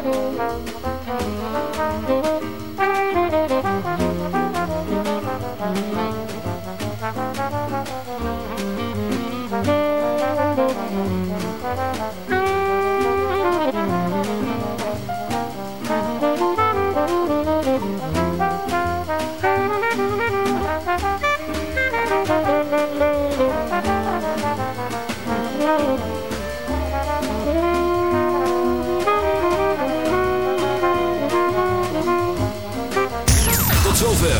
Thank you.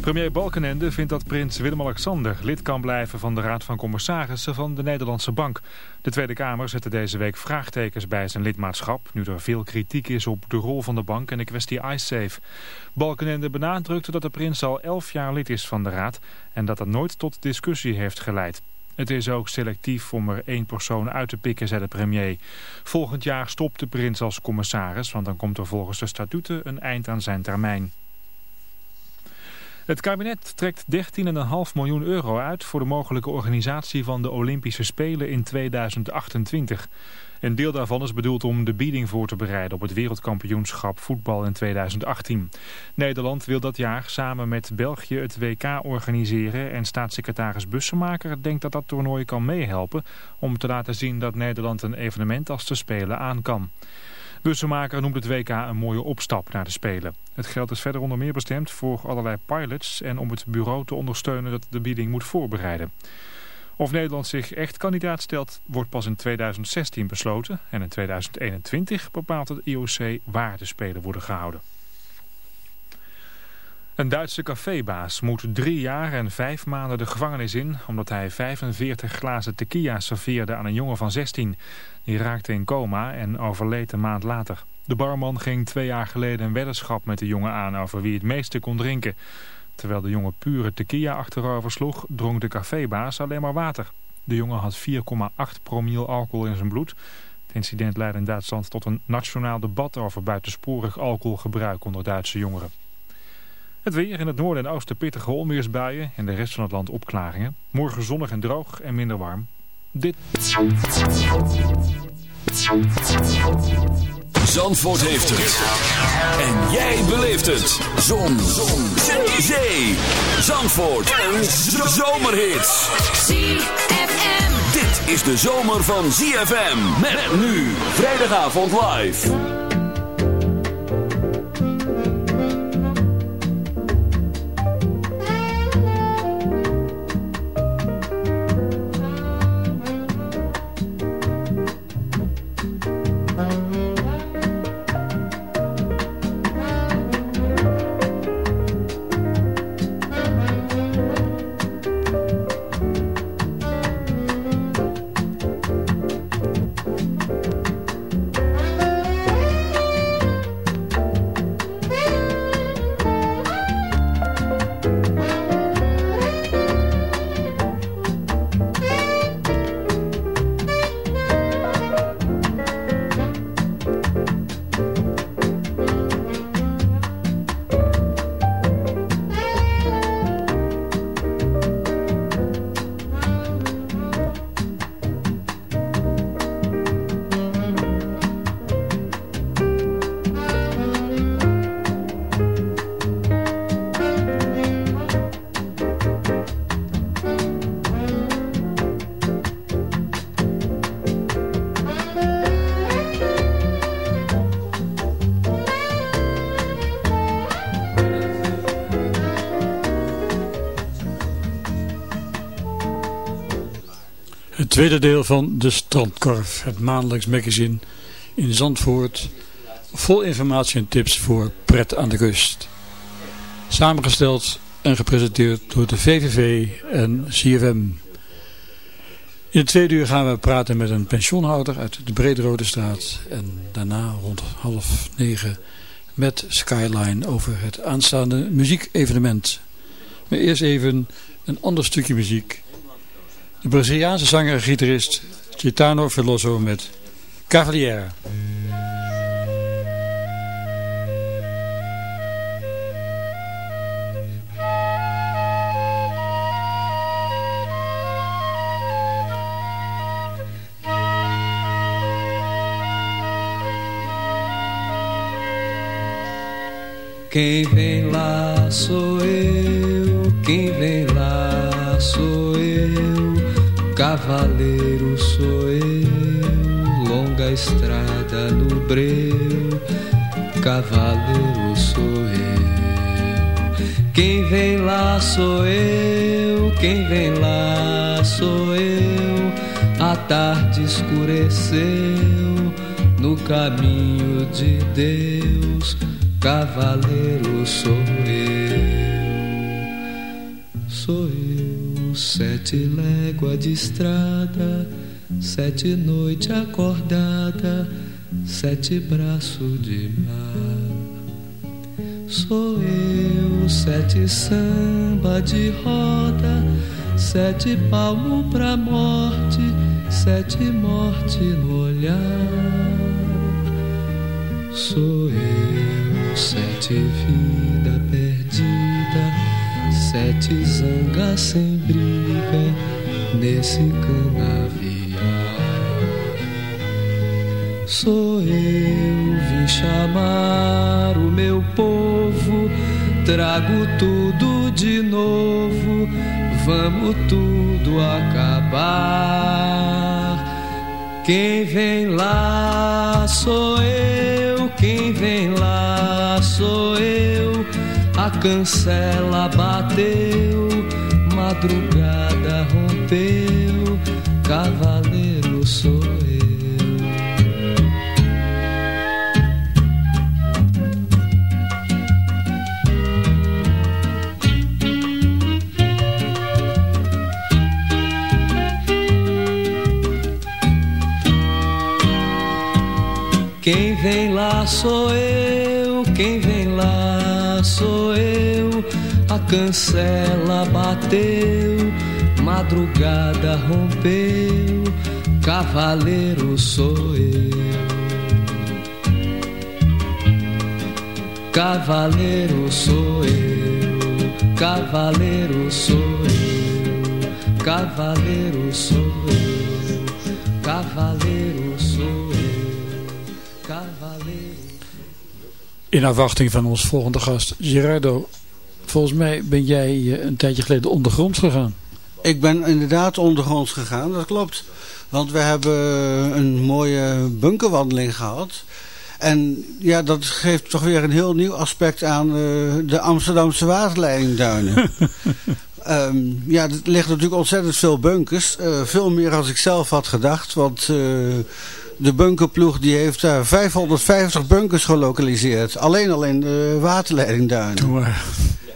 Premier Balkenende vindt dat prins Willem-Alexander lid kan blijven van de Raad van Commissarissen van de Nederlandse Bank. De Tweede Kamer zette deze week vraagtekens bij zijn lidmaatschap, nu er veel kritiek is op de rol van de bank en de kwestie iSafe. Balkenende benadrukte dat de prins al elf jaar lid is van de Raad en dat dat nooit tot discussie heeft geleid. Het is ook selectief om er één persoon uit te pikken, zei de premier. Volgend jaar stopt de prins als commissaris, want dan komt er volgens de statuten een eind aan zijn termijn. Het kabinet trekt 13,5 miljoen euro uit voor de mogelijke organisatie van de Olympische Spelen in 2028. Een deel daarvan is bedoeld om de bieding voor te bereiden op het wereldkampioenschap voetbal in 2018. Nederland wil dat jaar samen met België het WK organiseren en staatssecretaris Bussemaker denkt dat dat toernooi kan meehelpen om te laten zien dat Nederland een evenement als de Spelen aan kan. Bussemaker noemt het WK een mooie opstap naar de Spelen. Het geld is verder onder meer bestemd voor allerlei pilots en om het bureau te ondersteunen dat de bieding moet voorbereiden. Of Nederland zich echt kandidaat stelt, wordt pas in 2016 besloten. En in 2021 bepaalt het IOC waar de Spelen worden gehouden. Een Duitse cafébaas moet drie jaar en vijf maanden de gevangenis in... omdat hij 45 glazen tequila serveerde aan een jongen van 16. Die raakte in coma en overleed een maand later. De barman ging twee jaar geleden een weddenschap met de jongen aan... over wie het meeste kon drinken. Terwijl de jongen pure tequila achterover sloeg... dronk de cafébaas alleen maar water. De jongen had 4,8 promiel alcohol in zijn bloed... Het incident leidde in Duitsland tot een nationaal debat over buitensporig alcoholgebruik onder Duitse jongeren. Het weer in het noorden en oosten pittige onweersbuien. In de rest van het land opklaringen. Morgen zonnig en droog en minder warm. Dit... Zandvoort heeft het. En jij beleeft het. Zon. Zon. Zee. Zandvoort. Een zomerhit. ZFM. Dit is de zomer van ZFM. Met nu. Vrijdagavond live. Tweede deel van De Strandkorf, het maandelijks magazine in Zandvoort. Vol informatie en tips voor pret aan de kust. Samengesteld en gepresenteerd door de VVV en CFM. In het tweede uur gaan we praten met een pensioenhouder uit de Brederode straat. En daarna rond half negen met Skyline over het aanstaande muziekevenement. Maar eerst even een ander stukje muziek. De Braziliaanse zanger en gitarist Gitano Veloso met Cavaliere. Quem vem lá sou eu, quem vem lá estrada no breu, cavaleiro sou eu. Quem vem lá sou eu, quem vem lá sou eu, a tarde escureceu no caminho de Deus cavaleiro sou eu, sou eu, sete léguas de estrada, sete noites acordada, sete braços de mar. Sou eu, sete samba de roda, sete palmos pra morte, sete morte no olhar. Sou eu sete vida perdida, sete zangas sem briga nesse canavial. Sou eu, vim chamar o meu povo, trago tudo de novo, vamos tudo acabar. Quem vem lá sou eu, quem vem lá sou eu. A cancela bateu, madrugada rompeu, cavaleiro sou Quem vem lá sou eu, quem vem lá sou eu. A cancela bateu, madrugada rompeu, cavaleiro sou eu. Cavaleiro sou eu, cavaleiro sou eu, cavaleiro sou eu, cavaleiro In afwachting van ons volgende gast, Gerardo. Volgens mij ben jij een tijdje geleden ondergronds gegaan. Ik ben inderdaad ondergronds gegaan, dat klopt. Want we hebben een mooie bunkerwandeling gehad. En ja, dat geeft toch weer een heel nieuw aspect aan eh, de Amsterdamse waterleidingduinen. Ehm, ja, er liggen natuurlijk ontzettend veel bunkers. Eh, veel meer als ik zelf had gedacht. Want eh, de bunkerploeg die heeft daar 550 bunkers gelokaliseerd. Alleen al in de waterleidingduinen.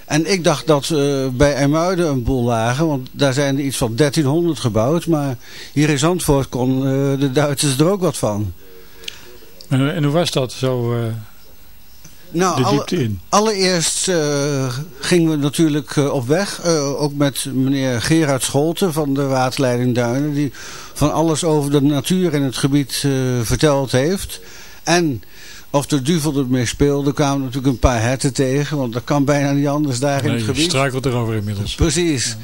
En ik dacht dat uh, bij IJmuiden een boel lagen, want daar zijn er iets van 1300 gebouwd. Maar hier in Zandvoort kon uh, de Duitsers er ook wat van. En, en hoe was dat zo uh, nou, de diepte in? Allereerst gingen we natuurlijk op weg, ook met meneer Gerard Scholten van de waterleiding Duinen. Die van alles over de natuur in het gebied verteld heeft. En... Of de duvel ermee speelde, kwamen natuurlijk een paar herten tegen. Want dat kan bijna niet anders daar nee, in het gebied. Je struikelt erover inmiddels. Precies.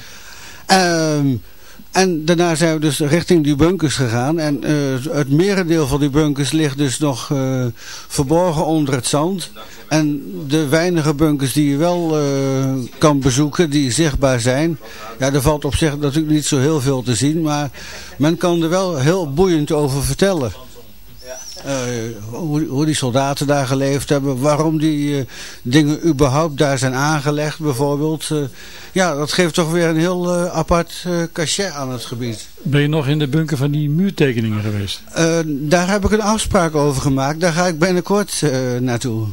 Ja. Um, en daarna zijn we dus richting die bunkers gegaan. En uh, het merendeel van die bunkers ligt dus nog uh, verborgen onder het zand. En de weinige bunkers die je wel uh, kan bezoeken, die zichtbaar zijn. Ja, er valt op zich natuurlijk niet zo heel veel te zien. Maar men kan er wel heel boeiend over vertellen. Hoe, hoe, die soldaten daar geleefd hebben. Waarom die dingen überhaupt daar zijn aangelegd bijvoorbeeld. ja, dat geeft toch weer een heel apart cachet aan het gebied. Ben je nog in de bunker van die muurtekeningen geweest? daar heb ik een afspraak over gemaakt. Daar ga ik binnenkort naartoe.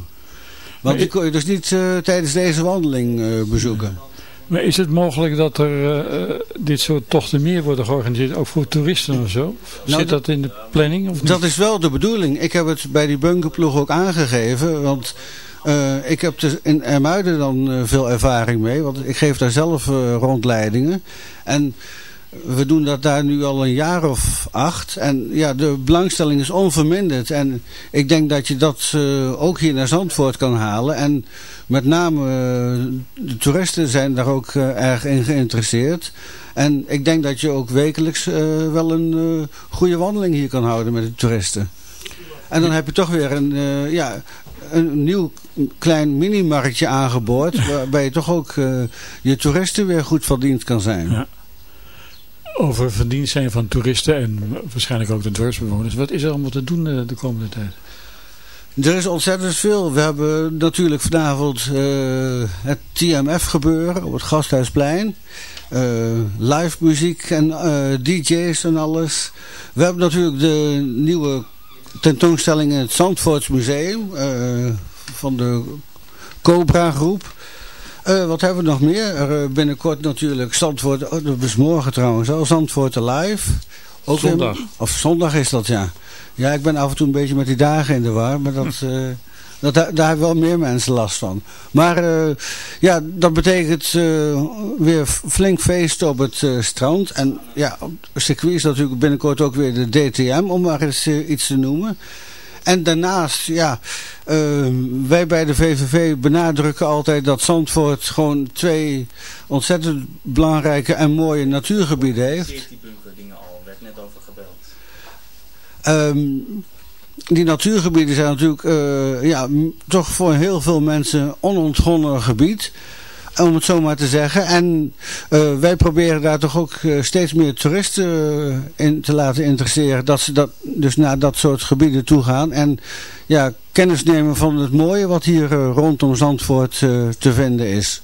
Want die kon je dus niet tijdens deze wandeling bezoeken. Maar is het mogelijk dat er uh, dit soort tochten meer worden georganiseerd, ook voor toeristen of zo? Nou, Zit dat in de planning? Of niet? Dat is wel de bedoeling. Ik heb het bij die bunkerploeg ook aangegeven, want uh, ik heb dus in Ermuiden dan uh, veel ervaring mee, want ik geef daar zelf rondleidingen. En we doen dat daar nu al een jaar of acht. En ja, de belangstelling is onverminderd. En ik denk dat je dat uh, ook hier naar Zandvoort kan halen. En met name uh, de toeristen zijn daar ook uh, erg in geïnteresseerd. En ik denk dat je ook wekelijks wel een goede wandeling hier kan houden met de toeristen. En dan heb je toch weer een, ja, een nieuw klein mini-marktje aangeboord. waarbij je toch ook je toeristen weer goed van dienst kan zijn. Ja over verdiend zijn van toeristen en waarschijnlijk ook de dorpsbewoners. Wat is er allemaal te doen eh, de komende tijd? Er is ontzettend veel. We hebben natuurlijk vanavond uh, het TMF gebeuren op het Gasthuisplein. Uh, live muziek en DJ's en alles. We hebben natuurlijk de nieuwe tentoonstelling in het Zandvoortsmuseum van de Cobra groep. Uh, wat hebben we nog meer? Uh, binnenkort natuurlijk Zandvoort, oh, dat is morgen trouwens, al Zandvoort live. Ook zondag. of zondag is dat, ja. Ja, ik ben af en toe een beetje met die dagen in de war, maar dat, uh, dat, daar hebben wel meer mensen last van. Maar ja, dat betekent weer flink feest op het strand. En ja, op het circuit is natuurlijk binnenkort ook weer de DTM, om maar eens iets te noemen. En daarnaast, ja, uh, wij bij de VVV benadrukken altijd dat Zandvoort gewoon twee ontzettend belangrijke en mooie natuurgebieden heeft. die bunkerdingen al, werd net over gebeld. Um, die natuurgebieden zijn natuurlijk uh, ja, toch voor heel veel mensen onontgonnen gebied om het zo maar te zeggen. En uh, wij proberen daar toch ook uh, steeds meer toeristen uh, in te laten interesseren. Dat ze dat, dus naar dat soort gebieden toe gaan. En ja, kennis nemen van het mooie wat hier rondom Zandvoort te vinden is.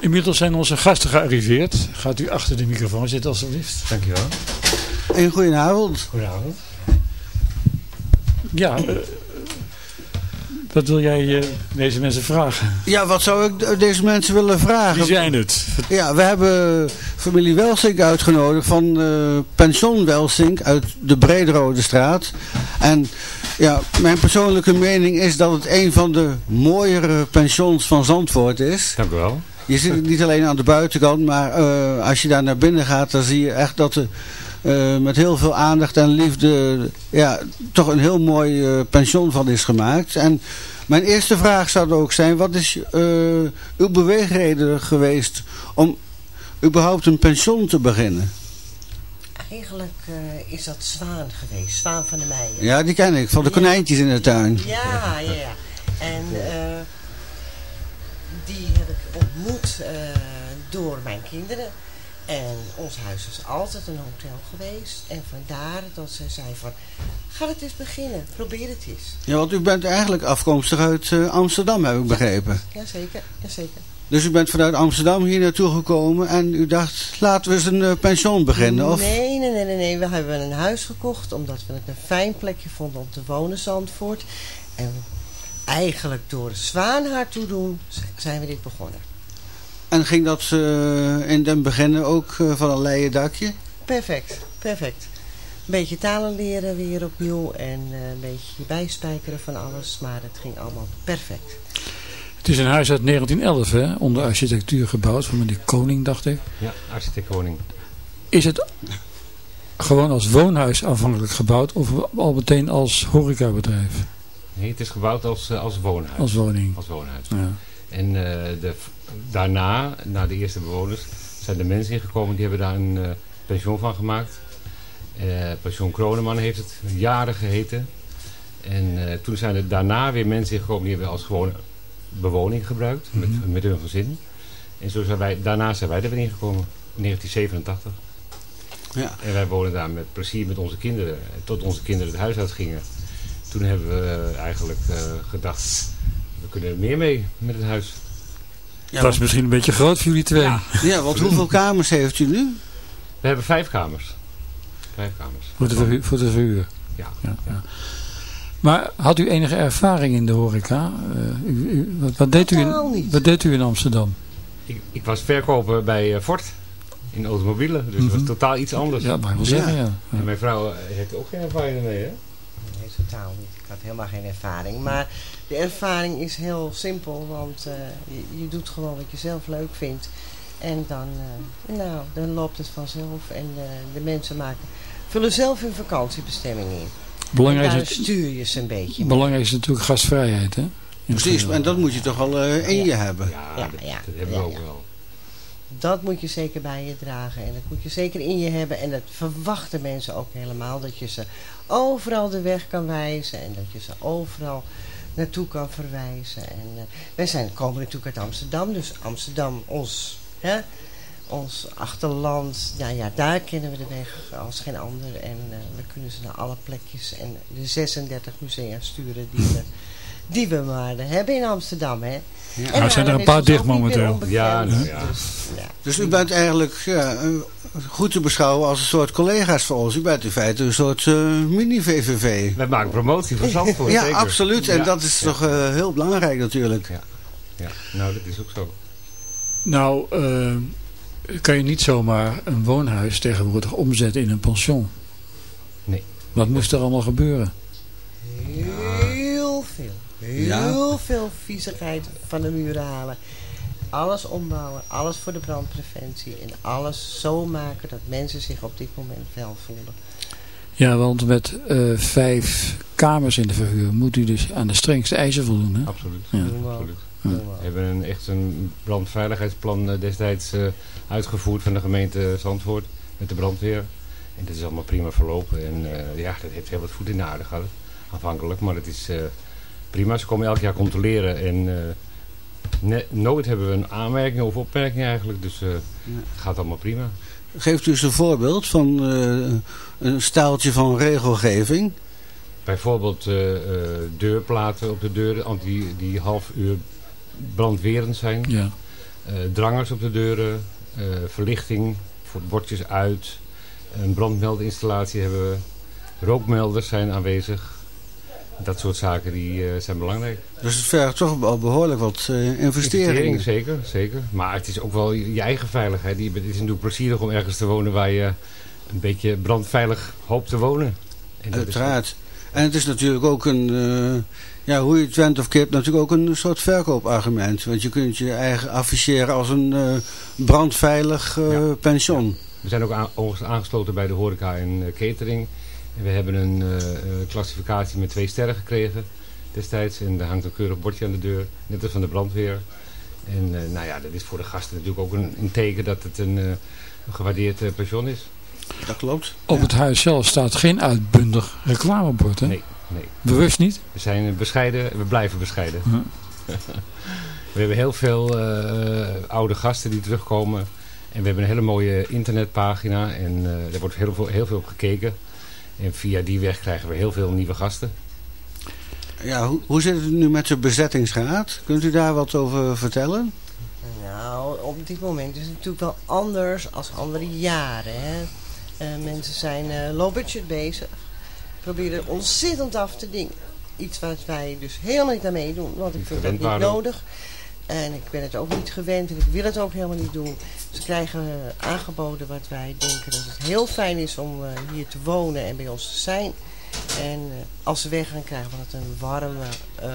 Inmiddels zijn onze gasten gearriveerd. Gaat u achter de microfoon zitten alstublieft. Dankjewel. Een goedenavond. Goedenavond. Ja, wat wil jij uh, deze mensen vragen? Ja, wat zou ik deze mensen willen vragen? Wie zijn het? Ja, we hebben familie Welsink uitgenodigd van uh, Pension Welsink uit de Brederode straat. En ja, mijn persoonlijke mening is dat het een van de mooiere pensions van Zandvoort is. Dank u wel. Je zit niet alleen aan de buitenkant, maar uh, als je daar naar binnen gaat, dan zie je echt dat de uh, met heel veel aandacht en liefde ja, toch een heel mooi uh, pension van is gemaakt. En mijn eerste vraag zou ook zijn, wat is uh, uw beweegreden geweest om überhaupt een pension te beginnen? Eigenlijk is dat Zwaan geweest, Zwaan van de Meijen. Ja, die ken ik, van de konijntjes in de tuin. Ja, ja, ja. En die heb ik ontmoet door mijn kinderen. En ons huis is altijd een hotel geweest. En vandaar dat ze zei van, ga het eens beginnen, probeer het eens. Ja, want u bent eigenlijk afkomstig uit uh, Amsterdam, heb ik begrepen. Jazeker, jazeker. Dus u bent vanuit Amsterdam hier naartoe gekomen en u dacht, laten we eens een uh, pension beginnen, of? Nee, nee, nee, nee, nee, we hebben een huis gekocht omdat we het een fijn plekje vonden om te wonen, Zandvoort. En eigenlijk door Zwaanhaar toe doen, zijn we dit begonnen. En ging dat uh, in den begin ook uh, van een leien dakje? Perfect, perfect. Een beetje talen leren weer opnieuw en uh, een beetje bijspijkeren van alles. Maar het ging allemaal perfect. Het is een huis uit 1911, hè? onder architectuur gebouwd van meneer Koning, dacht ik. Ja, architect Koning. Is het gewoon als woonhuis aanvankelijk gebouwd of al meteen als horecabedrijf? Nee, het is gebouwd als, als woonhuis. Als woning. Als woonhuis. Ja. En de daarna, na de eerste bewoners, zijn er mensen ingekomen die hebben daar een uh, pension van gemaakt. Uh, pension Kroneman heeft het jaren geheten. En uh, toen zijn er daarna weer mensen ingekomen die hebben als gewone bewoning gebruikt. Mm -hmm. met, met hun gezin. En zo zijn wij, daarna zijn wij er weer ingekomen. In 1987. Ja. En wij wonen daar met plezier met onze kinderen. En tot onze kinderen het huis uitgingen. Toen hebben we eh, eigenlijk eh, gedacht, we kunnen er meer mee met het huis. Ja, dat is misschien een beetje groot voor jullie twee. ja, want hoeveel kamers heeft u nu? We hebben vijf kamers. Vijf kamers. Voor, de verhu- voor de verhuur. Ja. Ja, ja. Maar had u enige ervaring in de horeca? Eh, u, u- wat, wat, deed u Totaal in, niet. wat deed u in Amsterdam? Ik, ik was verkoper bij eh, Ford in automobielen. Dus het Mhm. was totaal iets anders. Ja, mag ik Ja. zeggen, ja. En mijn vrouw eh, heeft ook geen ervaring mee, hè? Nee, totaal niet. Ik had helemaal geen ervaring. Maar de ervaring is heel simpel, want eh, je, je doet gewoon wat je zelf leuk vindt. En dan, eh, nou, dan loopt het vanzelf. En eh, de mensen maken, vullen zelf hun vakantiebestemming in. Belangrijk, en daar is het, stuur je ze een beetje mee. belangrijk is natuurlijk gastvrijheid, hè? Precies, en dat moet je toch al eh, in Ja. je hebben. Ja, Ja, dat, ja, dat hebben ja, we ook ja. wel. Dat moet je zeker bij je dragen. En dat moet je zeker in je hebben. En dat verwachten mensen ook helemaal. Dat je ze overal de weg kan wijzen. En dat je ze overal naartoe kan verwijzen. En eh, wij zijn, komen natuurlijk uit Amsterdam. Dus Amsterdam, ons, hè, ons achterland. Nou ja, daar kennen we de weg als geen ander. En eh, we kunnen ze naar alle plekjes. En de 36 musea sturen die we, die we maar hebben in Amsterdam. Hè. Ja. En Nou, zijn er een paar dicht momenteel. Ja, nou ja. Dus, ja. Dus u bent eigenlijk ja, eh, goed te beschouwen als een soort collega's voor ons. U bent in feite een soort eh, mini-VVV. Wij maken promotie van Zandvoort, Ja, zeker. absoluut. En Ja, dat is ja, toch eh, heel belangrijk natuurlijk. Ja, nou dat is ook zo. Nou, eh, kan je niet zomaar een woonhuis tegenwoordig omzetten in een pension? Nee. Wat moest er allemaal gebeuren? Heel veel. Heel veel viezigheid van de muren halen. Alles ombouwen. Alles voor de brandpreventie. En alles zo maken dat mensen zich op dit moment wel voelen. Ja, want met eh, vijf kamers in de verhuur moet u dus aan de strengste eisen voldoen. Hè? Absoluut. Ja. Absoluut. We hebben een, echt een brandveiligheidsplan eh, destijds eh, uitgevoerd van de gemeente Zandvoort met de brandweer. En dat is allemaal prima verlopen. En eh, ja, dat heeft heel wat voet in de aarde gehad, afhankelijk. Maar het is eh, prima. Ze komen elk jaar controleren. En eh, ne- nooit hebben we een aanmerking of opmerking eigenlijk. Dus eh, het gaat allemaal prima. Geeft u eens een voorbeeld van eh, een staaltje van regelgeving. Bijvoorbeeld eh, eh, deurplaten op de deuren anti, die half uur brandwerend zijn. Ja. Eh, drangers op de deuren, eh, verlichting voor bordjes uit, een brandmeldinstallatie hebben we, rookmelders zijn aanwezig. Dat soort zaken die, eh, zijn belangrijk. Dus het vergt toch wel behoorlijk wat eh, investeringen. zeker, zeker. Maar het is ook wel je je eigen veiligheid. Het is natuurlijk plezierig om ergens te wonen waar je een beetje brandveilig hoopt te wonen. En Uiteraard. En het is natuurlijk ook een, eh, ja, hoe je het went of keert, natuurlijk ook een soort verkoopargument. Want je kunt je eigen afficheren als een brandveilig Ja. pension. We zijn ook aangesloten bij de horeca en catering. We hebben een eh, eh, klassificatie met twee sterren gekregen destijds. En daar hangt een keurig bordje aan de deur, net als van de brandweer. En eh, nou ja, dat is voor de gasten natuurlijk ook een, een teken dat het een, eh, gewaardeerd pension is. Dat klopt. Op het huis zelf staat geen uitbundig reclamebord. Hè? Nee, nee. Bewust niet? We zijn bescheiden, we blijven bescheiden. Ja. we hebben heel veel eh, oude gasten die terugkomen. En we hebben een hele mooie internetpagina. En eh daar wordt heel veel, heel veel op gekeken. En via die weg krijgen we heel veel nieuwe gasten. Ja, hoe, hoe zit het nu met de bezettingsgraad? Kunt u daar wat over vertellen? Nou, op dit moment is het natuurlijk wel anders als andere jaren. Hè? Eh, mensen zijn eh, low budget bezig. Proberen ontzettend af te dingen. Iets wat wij dus helemaal niet aan meedoen. Want ik vind dat niet nodig. En ik ben het ook niet gewend en ik wil het ook helemaal niet doen. Ze krijgen aangeboden wat wij denken dat het heel fijn is om eh, hier te wonen en bij ons te zijn. En eh, als ze weggaan krijgen we dat een warme, eh,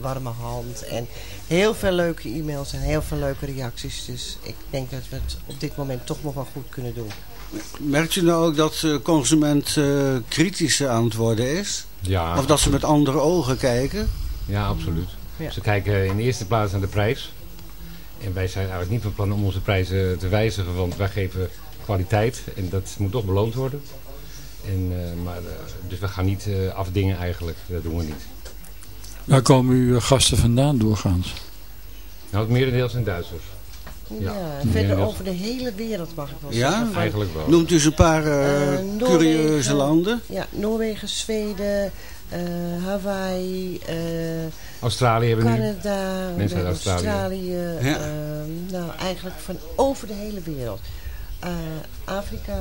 warme hand. En heel veel leuke e-mails en heel veel leuke reacties. Dus ik denk dat we het op dit moment toch nog wel goed kunnen doen. Merkt u nou ook dat de consument eh, kritisch aan het worden is? Ja, Of dat ze met andere ogen kijken? ja absoluut. Ja. Ze kijken in de eerste plaats naar de prijs. En wij zijn eigenlijk niet van plan om onze prijzen te wijzigen. Want wij geven kwaliteit. En dat moet toch beloond worden. En, eh, maar, eh, dus we gaan niet eh, afdingen eigenlijk. Dat doen we niet. Waar komen uw gasten vandaan doorgaans? Nou, het merendeel zijn Duitsers. Ja, Ja. verder Ja. over de hele wereld mag ik wel Ja? zeggen. Van, Eigenlijk wel. Noemt u eens een paar curieuze landen? Ja, Noorwegen, Zweden, Hawaii, eh, Australië hebben we nu. Canada, Mensen uit Australië. Australië, Ja. ehm, nou eigenlijk van over de hele wereld. Eh, Afrika,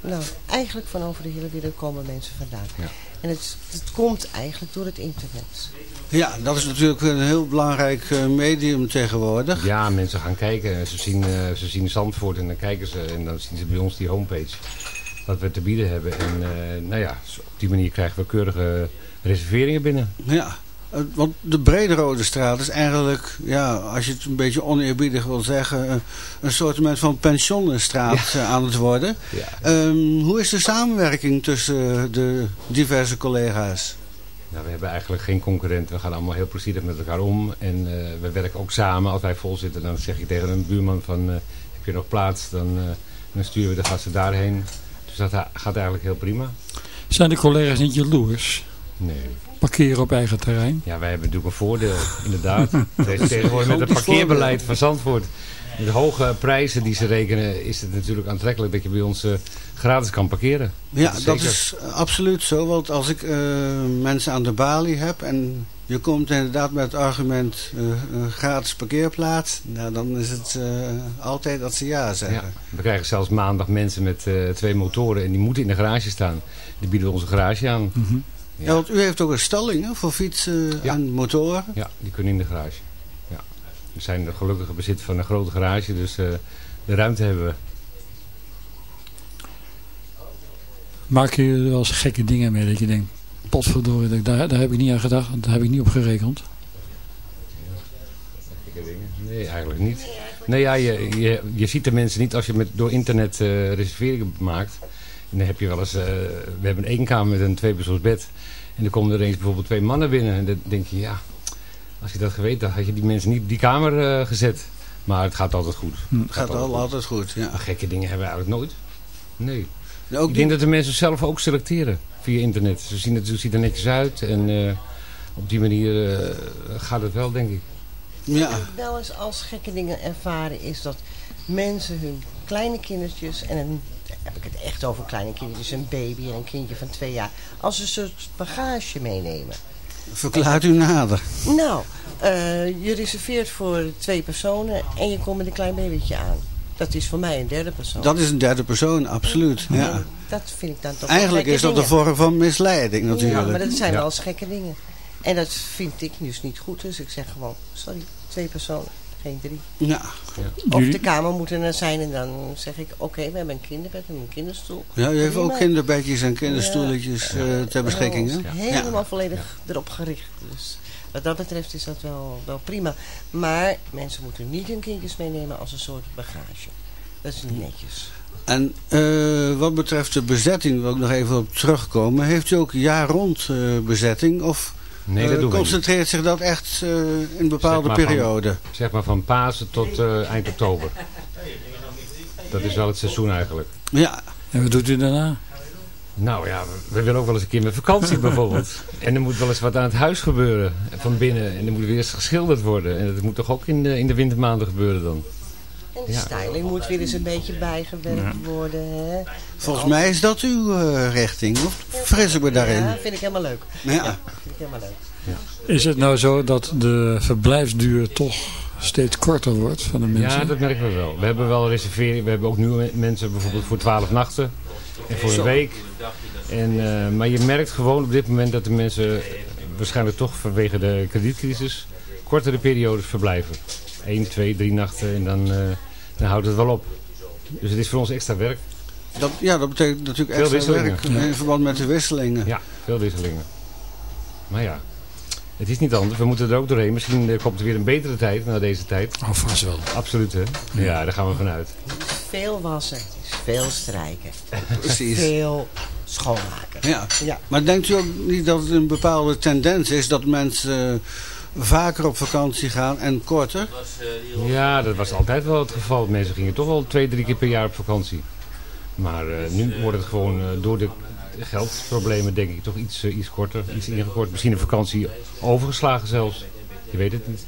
nou eigenlijk van over de hele wereld komen mensen vandaan. Ja. En het, het komt eigenlijk door het internet. Ja, dat is natuurlijk een heel belangrijk eh, medium tegenwoordig. Ja, mensen gaan kijken. Ze zien, eh, ze zien Zandvoort en dan kijken ze. En dan zien ze bij ons die homepage. Wat we te bieden hebben. En eh, nou ja, op die manier krijgen we keurige reserveringen binnen. Ja, eh, want de Brederode straat is eigenlijk, ja, als je het een beetje oneerbiedig wil zeggen, een soort van pensionnenstraat eh, aan het worden. Ja. Ehm, hoe is de samenwerking tussen de diverse collega's? Nou, we hebben eigenlijk geen concurrent. We gaan allemaal heel plezierig met elkaar om. En eh, we werken ook samen. Als wij vol zitten, dan zeg ik tegen een buurman van... eh, heb je nog plaats? Dan, eh, dan sturen we de gasten daarheen. Dus dat gaat eigenlijk heel prima. Zijn de collega's niet jaloers? Nee. Parkeren op eigen terrein? Ja, wij hebben natuurlijk een voordeel, inderdaad. Tegenwoordig met het parkeerbeleid van Zandvoort. Met de hoge prijzen die ze rekenen, is het natuurlijk aantrekkelijk dat je bij ons eh, gratis kan parkeren. Ja, Dat is dat zeker. is absoluut zo. Want als ik eh, mensen aan de balie heb en je komt inderdaad met het argument eh, een gratis parkeerplaats, nou, dan is het eh, altijd dat ze ja zeggen. Ja. We krijgen zelfs maandag mensen met eh, twee motoren en die moeten in de garage staan. Die bieden we onze garage aan. Mhm. Ja, want u heeft ook een stalling hè, voor fietsen Ja. en motoren. Ja, die kunnen in de garage. Ja. We zijn de gelukkige bezit van een grote garage, dus eh, de ruimte hebben we. Maak je er wel eens gekke dingen mee dat je denkt, potverdorie, daar, daar heb ik niet aan gedacht, daar heb ik niet op gerekend. Nee, eigenlijk niet. Nee, ja, je, je, je ziet de mensen niet als je met, door internet eh, reserveringen maakt. En dan heb je wel eens, eh, we hebben één kamer met een tweepersoonsbed. En dan komen er eens bijvoorbeeld twee mannen binnen. En dan denk je, ja, als je dat geweten had, had je die mensen niet op die kamer eh, gezet. Maar het gaat altijd goed. Hm. Het Gaat altijd al goed. altijd goed. Ja. Maar gekke dingen hebben we eigenlijk nooit. Nee. Ook Ik denk dat de mensen zelf ook selecteren via internet. Ze zien het, het ziet er netjes uit. En eh, op die manier eh, gaat het wel, denk ik. ja. Wat ik wel eens als gekke dingen ervaren is dat mensen hun kleine kindertjes, en dan heb ik het echt over kleine kindertjes, een baby en een kindje van twee jaar, als een soort bagage meenemen. Verklaart u nader. Nou, eh, je reserveert voor twee personen en je komt met een klein babytje aan. Dat is voor mij een derde persoon. Dat is een derde persoon, absoluut. Ja. Dat vind ik dan toch Eigenlijk is dat een vorm van misleiding Ja, natuurlijk. maar dat zijn Ja. wel eens gekke dingen. En dat vind ik dus niet goed. Dus ik zeg gewoon, sorry, twee personen, geen drie. Ja. Of de kamer moet er zijn en dan zeg ik, oké, we hebben een kinderbed en een kinderstoel. ja, u heeft ook kinderbedjes en kinderstoeltjes eh, ter beschikking. Hè? Ja, Helemaal volledig erop gericht. Dus wat dat betreft is dat wel, wel prima. Maar mensen moeten niet hun kindjes meenemen als een soort bagage. Dat is niet netjes. En eh, wat betreft de bezetting, wil ik nog even op terugkomen. Heeft u ook jaar rond eh, bezetting? Of Nee, eh, dat doen we niet. concentreert zich dat echt eh, in een bepaalde Zeg maar van- periode? Zeg maar van Pasen tot eh, eind oktober. Dat is wel het seizoen eigenlijk. Ja, en wat doet u daarna? Nou ja, we- we willen ook wel eens een keer met vakantie bijvoorbeeld. En er moet wel eens wat aan het huis gebeuren van binnen. En er moet weer eens geschilderd worden. En dat moet toch ook in de, in de wintermaanden gebeuren dan. En de Ja. styling moet weer eens een beetje bijgewerkt worden. Hè? volgens mij is dat uw eh, richting. Of fris ik me daarin? Ja, vind ik helemaal leuk. Ja. Ja, vind ik helemaal leuk. Is het nou zo dat de verblijfsduur toch steeds korter wordt van de mensen? Ja, dat merken we wel. We hebben wel reservering. We hebben ook nieuwe mensen bijvoorbeeld voor 12 nachten. En voor een week. En, eh, maar je merkt gewoon op dit moment dat de mensen waarschijnlijk toch vanwege de kredietcrisis kortere periodes verblijven. 1, 2, 3 nachten en dan, eh, dan houdt het wel op. Dus het is voor ons extra werk. Dat, ja, dat betekent natuurlijk Veel extra werk wisselingen. in verband met de wisselingen. Ja, veel wisselingen. Maar ja, het is niet anders. We moeten er ook doorheen. Misschien eh, komt er weer een betere tijd na deze tijd. Oh, vast wel. Absoluut hè. Ja, daar gaan we vanuit. Veel wassen, het is veel strijken, Precies. veel schoonmaken. Ja. Ja. Maar denkt u ook niet dat het een bepaalde tendens is dat mensen vaker op vakantie gaan en korter? Ja, dat was altijd wel het geval. Mensen gingen toch wel twee, drie keer per jaar op vakantie. Maar eh, nu wordt het gewoon eh, door de geldproblemen denk ik toch iets, eh, iets korter, iets ingekort. Misschien een vakantie overgeslagen zelfs. Je weet het niet.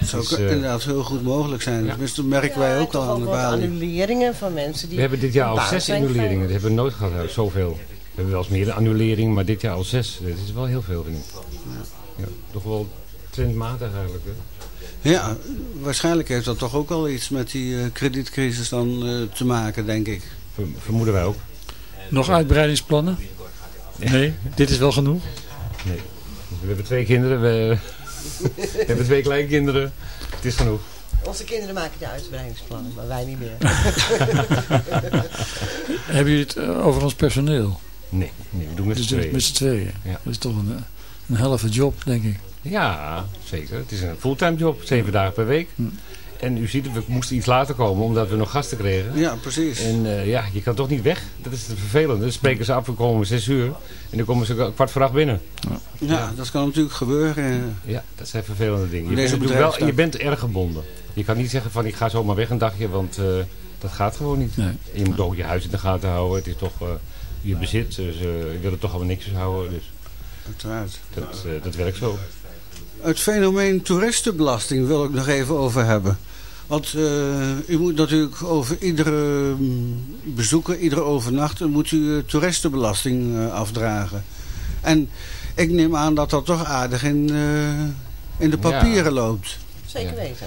Dat zou Dus, inderdaad heel goed mogelijk zijn. ja. Tenminste, dat merken wij ook al aan de balie. annuleringen van mensen die We hebben dit jaar al baan zes annuleringen. Dat hebben we nooit gehad, zoveel. We hebben wel eens meer annuleringen, maar dit jaar al zes. Dat is wel heel veel, vind ik. Ja, toch wel trendmatig eigenlijk. Hè? Ja, waarschijnlijk heeft dat toch ook wel iets met die eh, kredietcrisis dan eh, te maken, denk ik. Ver- vermoeden wij ook. Nog uitbreidingsplannen? Nee, dit is wel genoeg. Nee. We hebben twee kinderen, we, we hebben twee kleinkinderen. Het is genoeg. Onze kinderen maken de uitbreidingsplannen, maar wij niet meer. Hebben jullie het eh, over ons personeel? Nee, nee we doen met Dus z'n tweeën. met z'n tweeën. Ja. Dat is toch een, een helft job, denk ik. Ja, zeker. Het is een fulltime job, zeven dagen per week. Hm. En u ziet, we moesten iets later komen omdat we nog gasten kregen. Ja, precies. En eh, ja, je kan toch niet weg. Dat is het vervelende. Dan spreken ze af, we komen om zes uur. En dan komen ze kwart voor acht binnen. Ja, dat kan natuurlijk gebeuren. Ja, dat zijn vervelende dingen. Je, bent, wel, je bent erg gebonden. Je kan niet zeggen van ik ga zomaar weg een dagje, want eh, dat gaat gewoon niet. Nee. Je moet ook je huis in de gaten houden. Het is toch eh, je bezit. Dus, eh, je wil het toch allemaal niks houden. Dus Uiteraard. dat, eh, dat werkt zo. Het fenomeen toeristenbelasting wil ik nog even over hebben. Want eh, u moet natuurlijk over iedere mm, bezoeker, iedere overnachter, moet u eh, toeristenbelasting eh, afdragen. En ik neem aan dat dat toch aardig in, eh, in de Ja. papieren loopt. Zeker weten.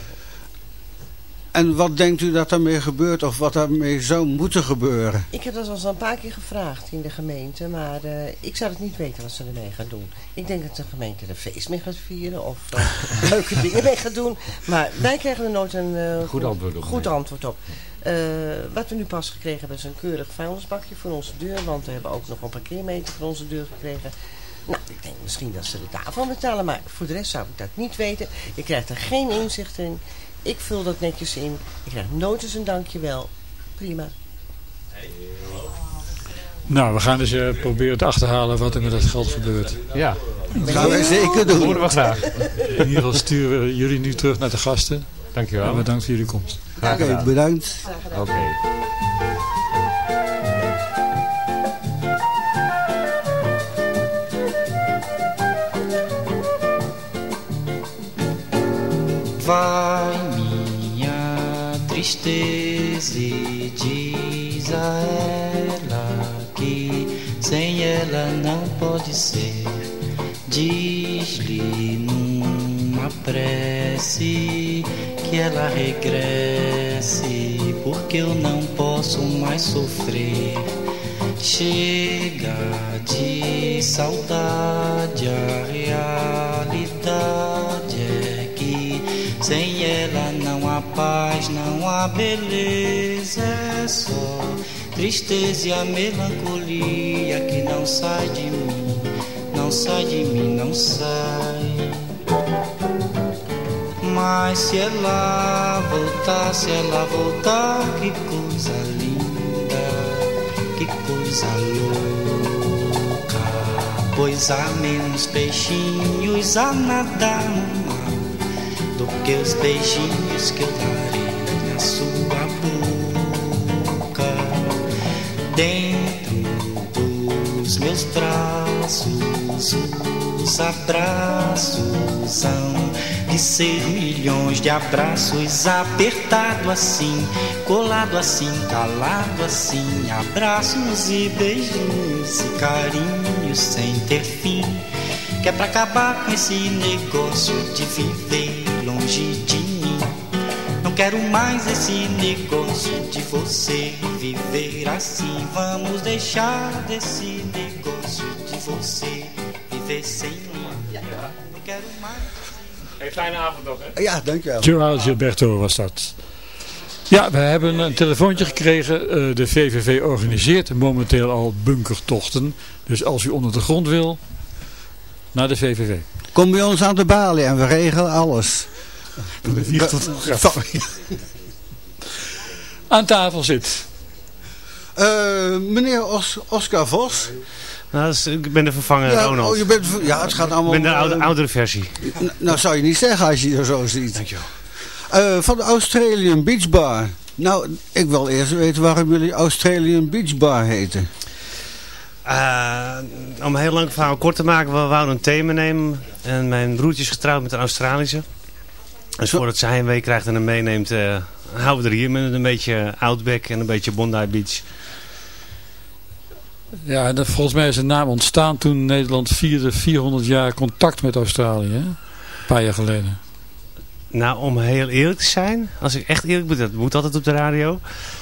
En wat denkt u dat daarmee gebeurt of wat daarmee zou moeten gebeuren? Ik heb dat al eens een paar keer gevraagd in de gemeente, maar eh, ik zou het niet weten wat ze ermee gaan doen. Ik denk dat de gemeente er feest mee gaat vieren of eh, leuke dingen mee gaat doen. Maar wij krijgen er nooit een eh, Goed antwoord op, Goed antwoord op. Eh, wat we nu pas gekregen hebben is een keurig vuilnisbakje voor onze deur, want we hebben ook nog een parkeermeter voor onze deur gekregen. Nou, ik denk misschien dat ze er daarvan betalen, maar voor de rest zou ik dat niet weten. Je krijgt er geen inzicht in. Ik vul dat netjes in. Ik krijg nooit eens een dankjewel. Prima. Nou, we gaan dus eh, proberen te achterhalen wat er met dat geld gebeurt. Ja, Dat gaan wij zeker dat doen. horen we graag. In ieder geval sturen we jullie nu terug naar de gasten. Dankjewel. En bedankt voor jullie komst. Graag Oké, gedaan. bedankt. Oké. Minha tristeza e diz a ela que sem ela não pode ser. Diz-lhe numa prece que ela regresse, porque eu não posso mais sofrer. Chega de saudade, a realidade é que sem ela não paz, não há beleza, é só tristeza e a melancolia que não sai de mim, não sai de mim, não sai. Mas se ela voltar, se ela voltar, que coisa linda, que coisa louca. Pois há menos peixinhos a nadar no do que os beijinhos que eu darei na sua boca. Dentro dos meus braços, os abraços hão de ser milhões de abraços apertado assim, colado assim, calado assim, abraços e beijos e carinhos sem ter fim. Que é pra acabar com esse negócio de viver longe de mim. Não quero mais esse negócio de você viver assim. Vamos deixar desse negócio de você viver sem mim. Não quero mais. Een fijne avond nog, hè? Ja, dankjewel. Joao Gilberto was dat. Ja, we hebben een telefoontje gekregen. Eh, de VVV organiseert momenteel al bunkertochten. Dus als u onder de grond wil, naar de VVV. Kom bij ons aan de balie en we regelen alles. Aan tafel zit. Eh, meneer Os- Oscar Vos. Nou, is- ik ben de vervanger ja, Ronald. oh, je bent, ja, het gaat ik allemaal... ben de oude, eh, oudere versie. n- nou, zou je niet zeggen als je er zo ziet. Dankjewel. Eh, van de Australian Beach Bar. Nou, ik wil eerst weten waarom jullie Australian Beach Bar heten. Eh, om een heel lang verhaal kort te maken, we wouden een thema nemen. En mijn broertje is getrouwd met een Australische. Dus voordat zij een week krijgt en hem meeneemt, uh, houden we er hier met een beetje Outback en een beetje Bondi Beach. Ja, dat, volgens mij is de naam ontstaan toen Nederland vierde 400 jaar contact met Australië. Hè? Een paar jaar geleden. Nou, om heel eerlijk te zijn, als ik echt eerlijk ben, dat moet altijd op de radio.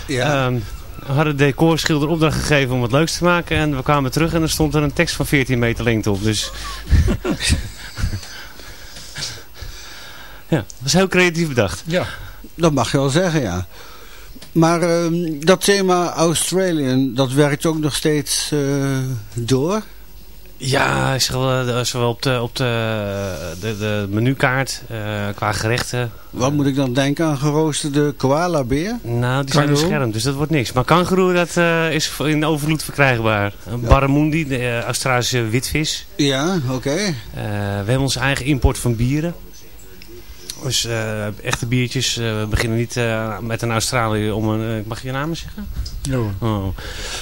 Ja. Um, we hadden de decorschilder opdracht gegeven om het leuks te maken. En we kwamen terug en er stond er een tekst van 14 meter lengte op. Dus ja, dat was heel creatief bedacht. Ja, dat mag je wel zeggen, ja. Maar uh, dat thema Australian, dat werkt ook nog steeds uh, door? Ja, zowel, zowel op de, op de, de, de menukaart uh, qua gerechten. Wat moet ik dan denken aan geroosterde koala-beer? Nou, die zijn beschermd, dus dat wordt niks. Maar kangaroo, dat uh, is in overvloed verkrijgbaar. Ja. Barramundi, de uh, Australische witvis. Ja, oké. Okay. we hebben onze eigen import van bieren. Dus uh, echte biertjes. Uh, we beginnen niet uh, met een Australië om een... mag je je namen zeggen? Ja. Oh.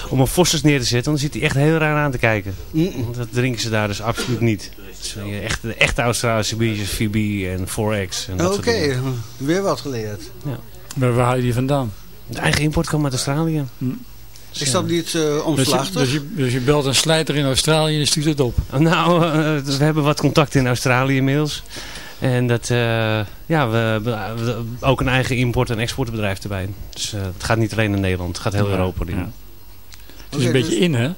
Om een Fossers neer te zetten. Dan zit hij echt heel raar aan te kijken. Mm -mm. Want dat drinken ze daar dus absoluut niet. Dus, echt, de echte Australische biertjes. VB en 4X. Oké, okay. weer wat geleerd. Ja. Maar waar haal je die vandaan? De eigen import komt uit Australië. Mm. Is dat niet uh, omslachtig? Dus je, dus, je, dus je, belt een slijter in Australië en je stuurt het op? Nou, we hebben wat contact in Australië inmiddels. En dat, uh, ja, we hebben ook een eigen import- en exportbedrijf erbij. Dus uh, het gaat niet alleen naar Nederland, het gaat heel ja, Europa in. Ja. Het is een beetje in, hè?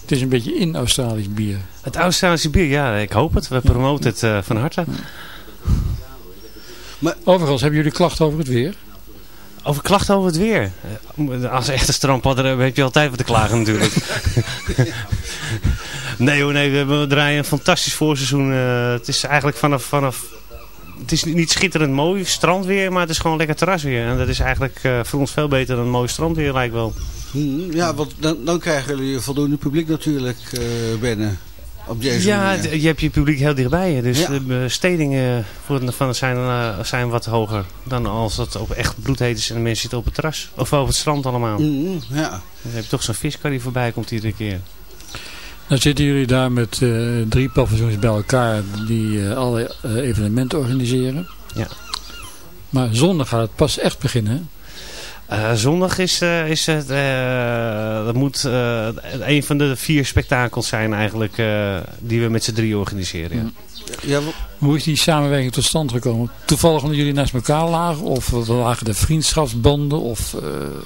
Het is een beetje in Australisch bier. Het Australische bier, ja, ik hoop het. We promoten het uh, van harte. Maar, Overigens, hebben jullie klachten over het weer? Over klachten over het weer? Als echte strandpadder heb je altijd wat te klagen natuurlijk. Nee hoor, nee, we, draaien een fantastisch voorseizoen. Uh, het is eigenlijk vanaf, vanaf... Het is niet schitterend mooi strandweer, maar het is gewoon lekker terrasweer. En dat is eigenlijk uh, voor ons veel beter dan mooi strandweer lijkt wel. Hmm, ja, want dan, dan krijgen jullie voldoende publiek natuurlijk uh, binnen. Op deze ja, manier. je hebt je publiek heel dichtbij je. Dus ja. de bestedingen van zijn, uh, zijn wat hoger dan als het op echt bloedheet is en de mensen zitten op het terras. Of over het strand allemaal. Mm, ja. Dan heb je toch zo'n viskar die voorbij komt iedere keer. Dan zitten jullie daar met uh, drie paviljoens bij elkaar die uh, alle uh, evenementen organiseren. Ja. Maar zondag gaat het pas echt beginnen. zondag is, is het, dat moet een van de vier spektakels zijn eigenlijk die we met z'n drie organiseren. Ja. Mm. Ja, Hoe is die samenwerking tot stand gekomen? Toevallig omdat jullie naast elkaar lagen? Of lagen de vriendschapsbanden? Of,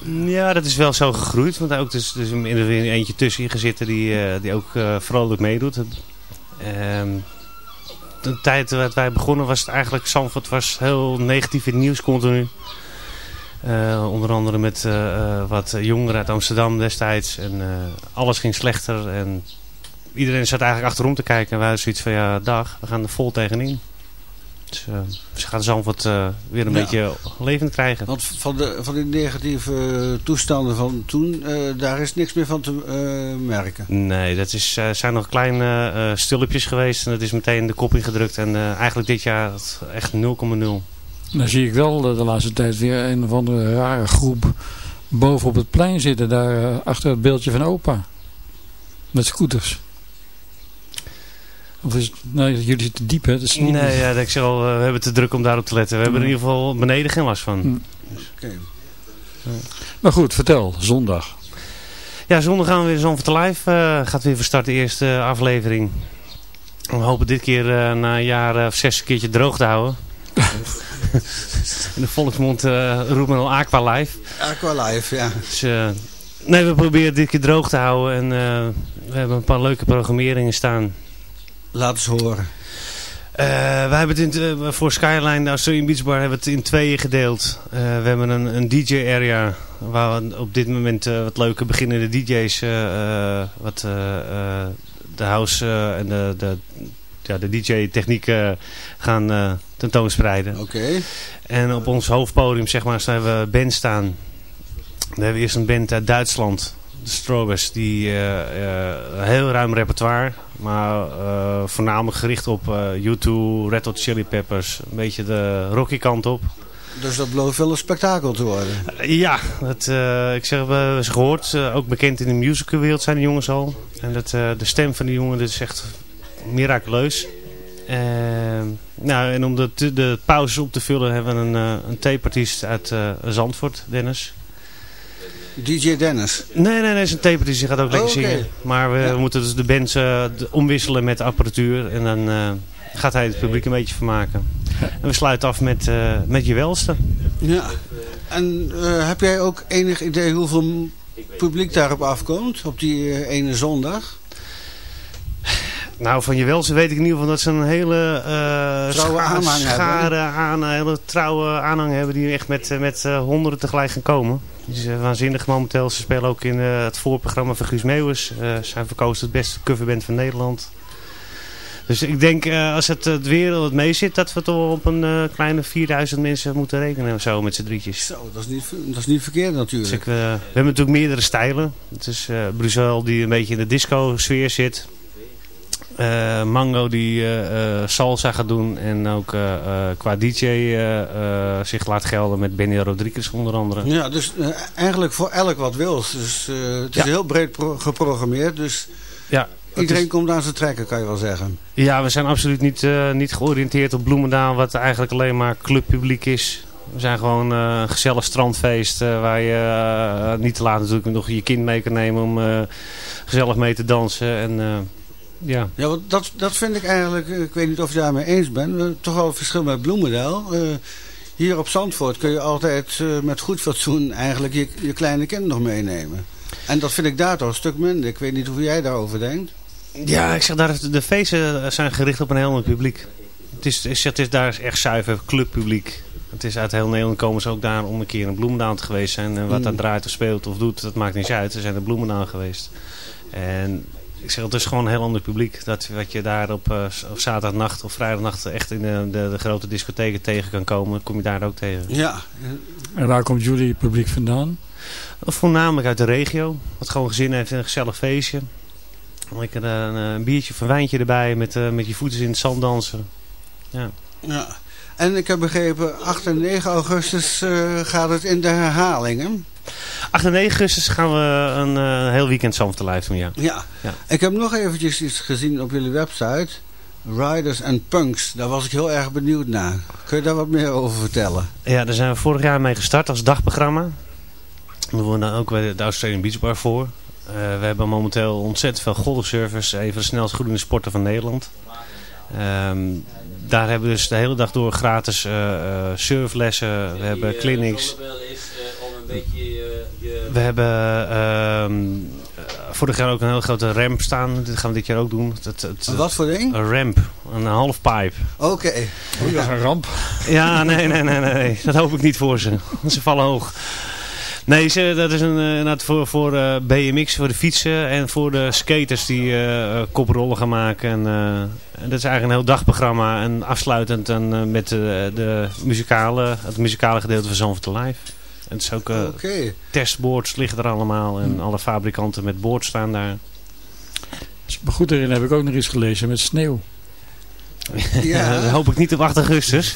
uh... Ja, dat is wel zo gegroeid. Want ook dus, dus in er eentje tussen gezeten die, uh, die ook uh, vrolijk meedoet. Ehm, de tijd dat wij begonnen was het eigenlijk... Zandvoort was heel negatief in het nieuws continu. onder andere met wat jongeren uit Amsterdam destijds. En alles ging slechter. En iedereen zat eigenlijk achterom te kijken. En wij hadden zoiets van, ja, dag, we gaan er vol tegenin. Dus uh, ze gaan Zandvoort uh, weer een ja. beetje levend krijgen. Want van, de, van die negatieve toestanden van toen, uh, daar is niks meer van te merken. Nee, dat is, zijn nog kleine stulpjes geweest. En dat is meteen de kop ingedrukt. En eigenlijk dit jaar echt 0,0. Dan zie ik wel de, de laatste tijd weer een of andere rare groep boven op het plein zitten. Daar achter het beeldje van opa. Met scooters. Of is het, nou, jullie zitten diep, hè? Dus niet nee, ja, ik zeg al, we hebben te druk om daarop te letten. We hebben er in ieder geval beneden geen last van. Mm. Dus. Okay. Maar goed, vertel, zondag. Ja, zondag gaan we weer Zondag Live. Uh, gaat weer van start de eerste aflevering. We hopen dit keer uh, na een jaar of zes een keertje droog te houden. in de volksmond uh, roept men al Aqua Live. Aqua Live, ja. Dus, nee, we proberen dit keer droog te houden. En we hebben een paar leuke programmeringen staan. Laat eens horen. Uh, wij hebben het in, uh, voor Skyline, de Australian Beach Bar, hebben we het in tweeën gedeeld. Uh, we hebben een, een DJ-area waar we op dit moment wat leuke beginnende DJ's, wat de house en de, de, ja, de DJ-techniek gaan tentoonspreiden. Oké. Okay. En op ons hoofdpodium, zeg maar, staan we band staan. We hebben eerst een band uit Duitsland de Strobers, die uh, uh, heel ruim repertoire, maar uh, voornamelijk gericht op U2, Red Hot Chili Peppers, een beetje de rocky kant op. Dus dat belooft wel een spektakel te worden. ja, ik zeg, we hebben ze gehoord, ook bekend in de musicalwereld zijn de jongens al. En dat, de stem van die jongen dat is echt miraculeus. Ehm, nou, en om de, de pauzes op te vullen hebben we een, uh, een tapeartiest uit uh, Zandvoort, Dennis. DJ Dennis? Nee, nee, nee, is een tapeartiest, die gaat ook lekker oh, okay. zingen. Maar we, ja. moeten dus de bands uh, omwisselen met de apparatuur en dan gaat hij het publiek een beetje vermaken. En we sluiten af met, met je welste. Ja, en heb jij ook enig idee hoeveel publiek daarop afkomt, op die ene zondag? Nou, van je wel, ze weet ik in ieder geval dat ze een hele uh, trouwe aanhang schare aan, een hele trouwe aanhang hebben die echt met, met uh, honderden tegelijk gaan komen. Het is uh, waanzinnig momenteel. Ze spelen ook in het voorprogramma van Guus Meeuwis. zijn verkozen het beste coverband van Nederland. Dus ik denk als het, het weer wat mee zit, dat we toch op een kleine 4000 mensen moeten rekenen of zo met z'n drietjes. Zo, dat is niet, dat is niet verkeerd natuurlijk. Dus ik, we hebben natuurlijk meerdere stijlen. Het is Brussel die een beetje in de disco sfeer zit. Uh, Mango die uh, salsa gaat doen en ook qua DJ zich laat gelden met Benny Rodriguez onder andere. Ja, dus eigenlijk voor elk wat wil. Dus het is heel breed geprogrammeerd. Dus ja, iedereen komt aan zijn trekken kan je wel zeggen. Ja, we zijn absoluut niet, niet georiënteerd op Bloemendaal wat eigenlijk alleen maar clubpubliek is. We zijn gewoon een gezellig strandfeest waar je niet te laat natuurlijk nog je kind mee kan nemen om gezellig mee te dansen en ja, ja want dat, dat vind ik eigenlijk, eh, ik weet niet of je daarmee eens bent, toch wel een verschil met Bloemendaal. Uh, hier op Zandvoort kun je altijd uh, met goed fatsoen eigenlijk je, je kleine kind nog meenemen. En dat vind ik daar toch een stuk minder. Ik weet niet hoe jij daarover denkt. Ja, ik zeg daar, de feesten zijn gericht op een heel ander publiek. Het is, is, het is daar echt zuiver clubpubliek. Het is uit heel Nederland komen ze ook daar om een keer in Bloemendaal te geweest zijn. En wat mm. daar draait of speelt of doet, dat maakt niet uit. Ze zijn in Bloemendaal geweest. En ik zeg, het is gewoon een heel ander publiek. Dat wat je daar op, uh, op zaterdagnacht of vrijdagnacht echt in de, de, de, grote discotheken tegen kan komen, kom je daar ook tegen. Ja. En waar komt jullie publiek vandaan? Voornamelijk uit de regio. Wat gewoon gezin heeft in een gezellig feestje. Lekker een, een biertje of een wijntje erbij met, uh, met je voeten in het zand dansen. Ja. ja. En ik heb begrepen, 8 en 9 augustus uh, gaat het in de herhalingen. 8 en 9 augustus gaan we een uh, heel weekend Zandvoort live doen, ja. ja. ja. Ik heb nog eventjes iets gezien op jullie website. Riders and Punks. Daar was ik heel erg benieuwd naar. Kun je daar wat meer over vertellen? Ja, daar zijn we vorig jaar mee gestart als dagprogramma. We wonen ook bij de Australian Beach Bar voor. Uh, we hebben momenteel ontzettend veel golfservice. Even de snelst groeiende sporten van Nederland. Um, daar hebben we dus de hele dag door gratis uh, surflessen. We hebben clinics. We hebben uh, vorig jaar ook een hele grote ramp staan. Dit gaan we dit jaar ook doen. Dat, het, wat voor ding? Een ramp. Een half pipe. Oké. Okay. Oh, ja, een ramp. Ja, nee, nee, nee, nee. Dat hoop ik niet voor ze. Ze vallen hoog. Nee, ze, dat is een, uh, voor, voor uh, BMX, voor de fietsen en voor de skaters die uh, koprollen gaan maken. En, dat is eigenlijk een heel dagprogramma. En afsluitend en, met de muzikale, het muzikale gedeelte van Zandvoort Live. En het is ook okay. testboards liggen er allemaal. En alle fabrikanten met boards staan daar. Maar goed, daarin heb ik ook nog eens gelezen met sneeuw. Ja. dat hoop ik niet op 8 augustus.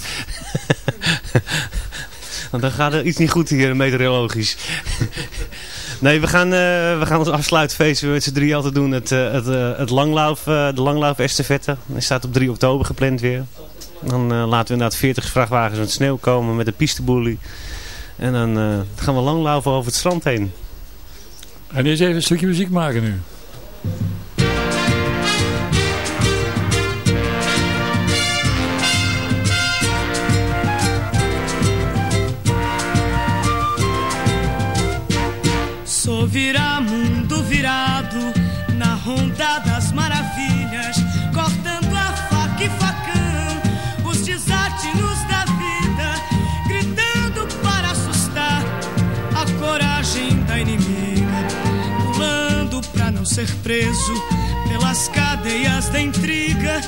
Want dan gaat er iets niet goed hier meteorologisch. nee, we gaan, uh, we gaan ons afsluitfeest met z'n drie altijd doen. Het, uh, het, uh, het langlauf, de langlauf estafette. Die staat op 3 oktober gepland weer. Dan laten we inderdaad 40 vrachtwagens met sneeuw komen met een pisteboelie. En dan gaan we langlaufen over het strand heen. En eerst even een stukje muziek maken nu. Sou virar ser preso pelas cadeias da intriga.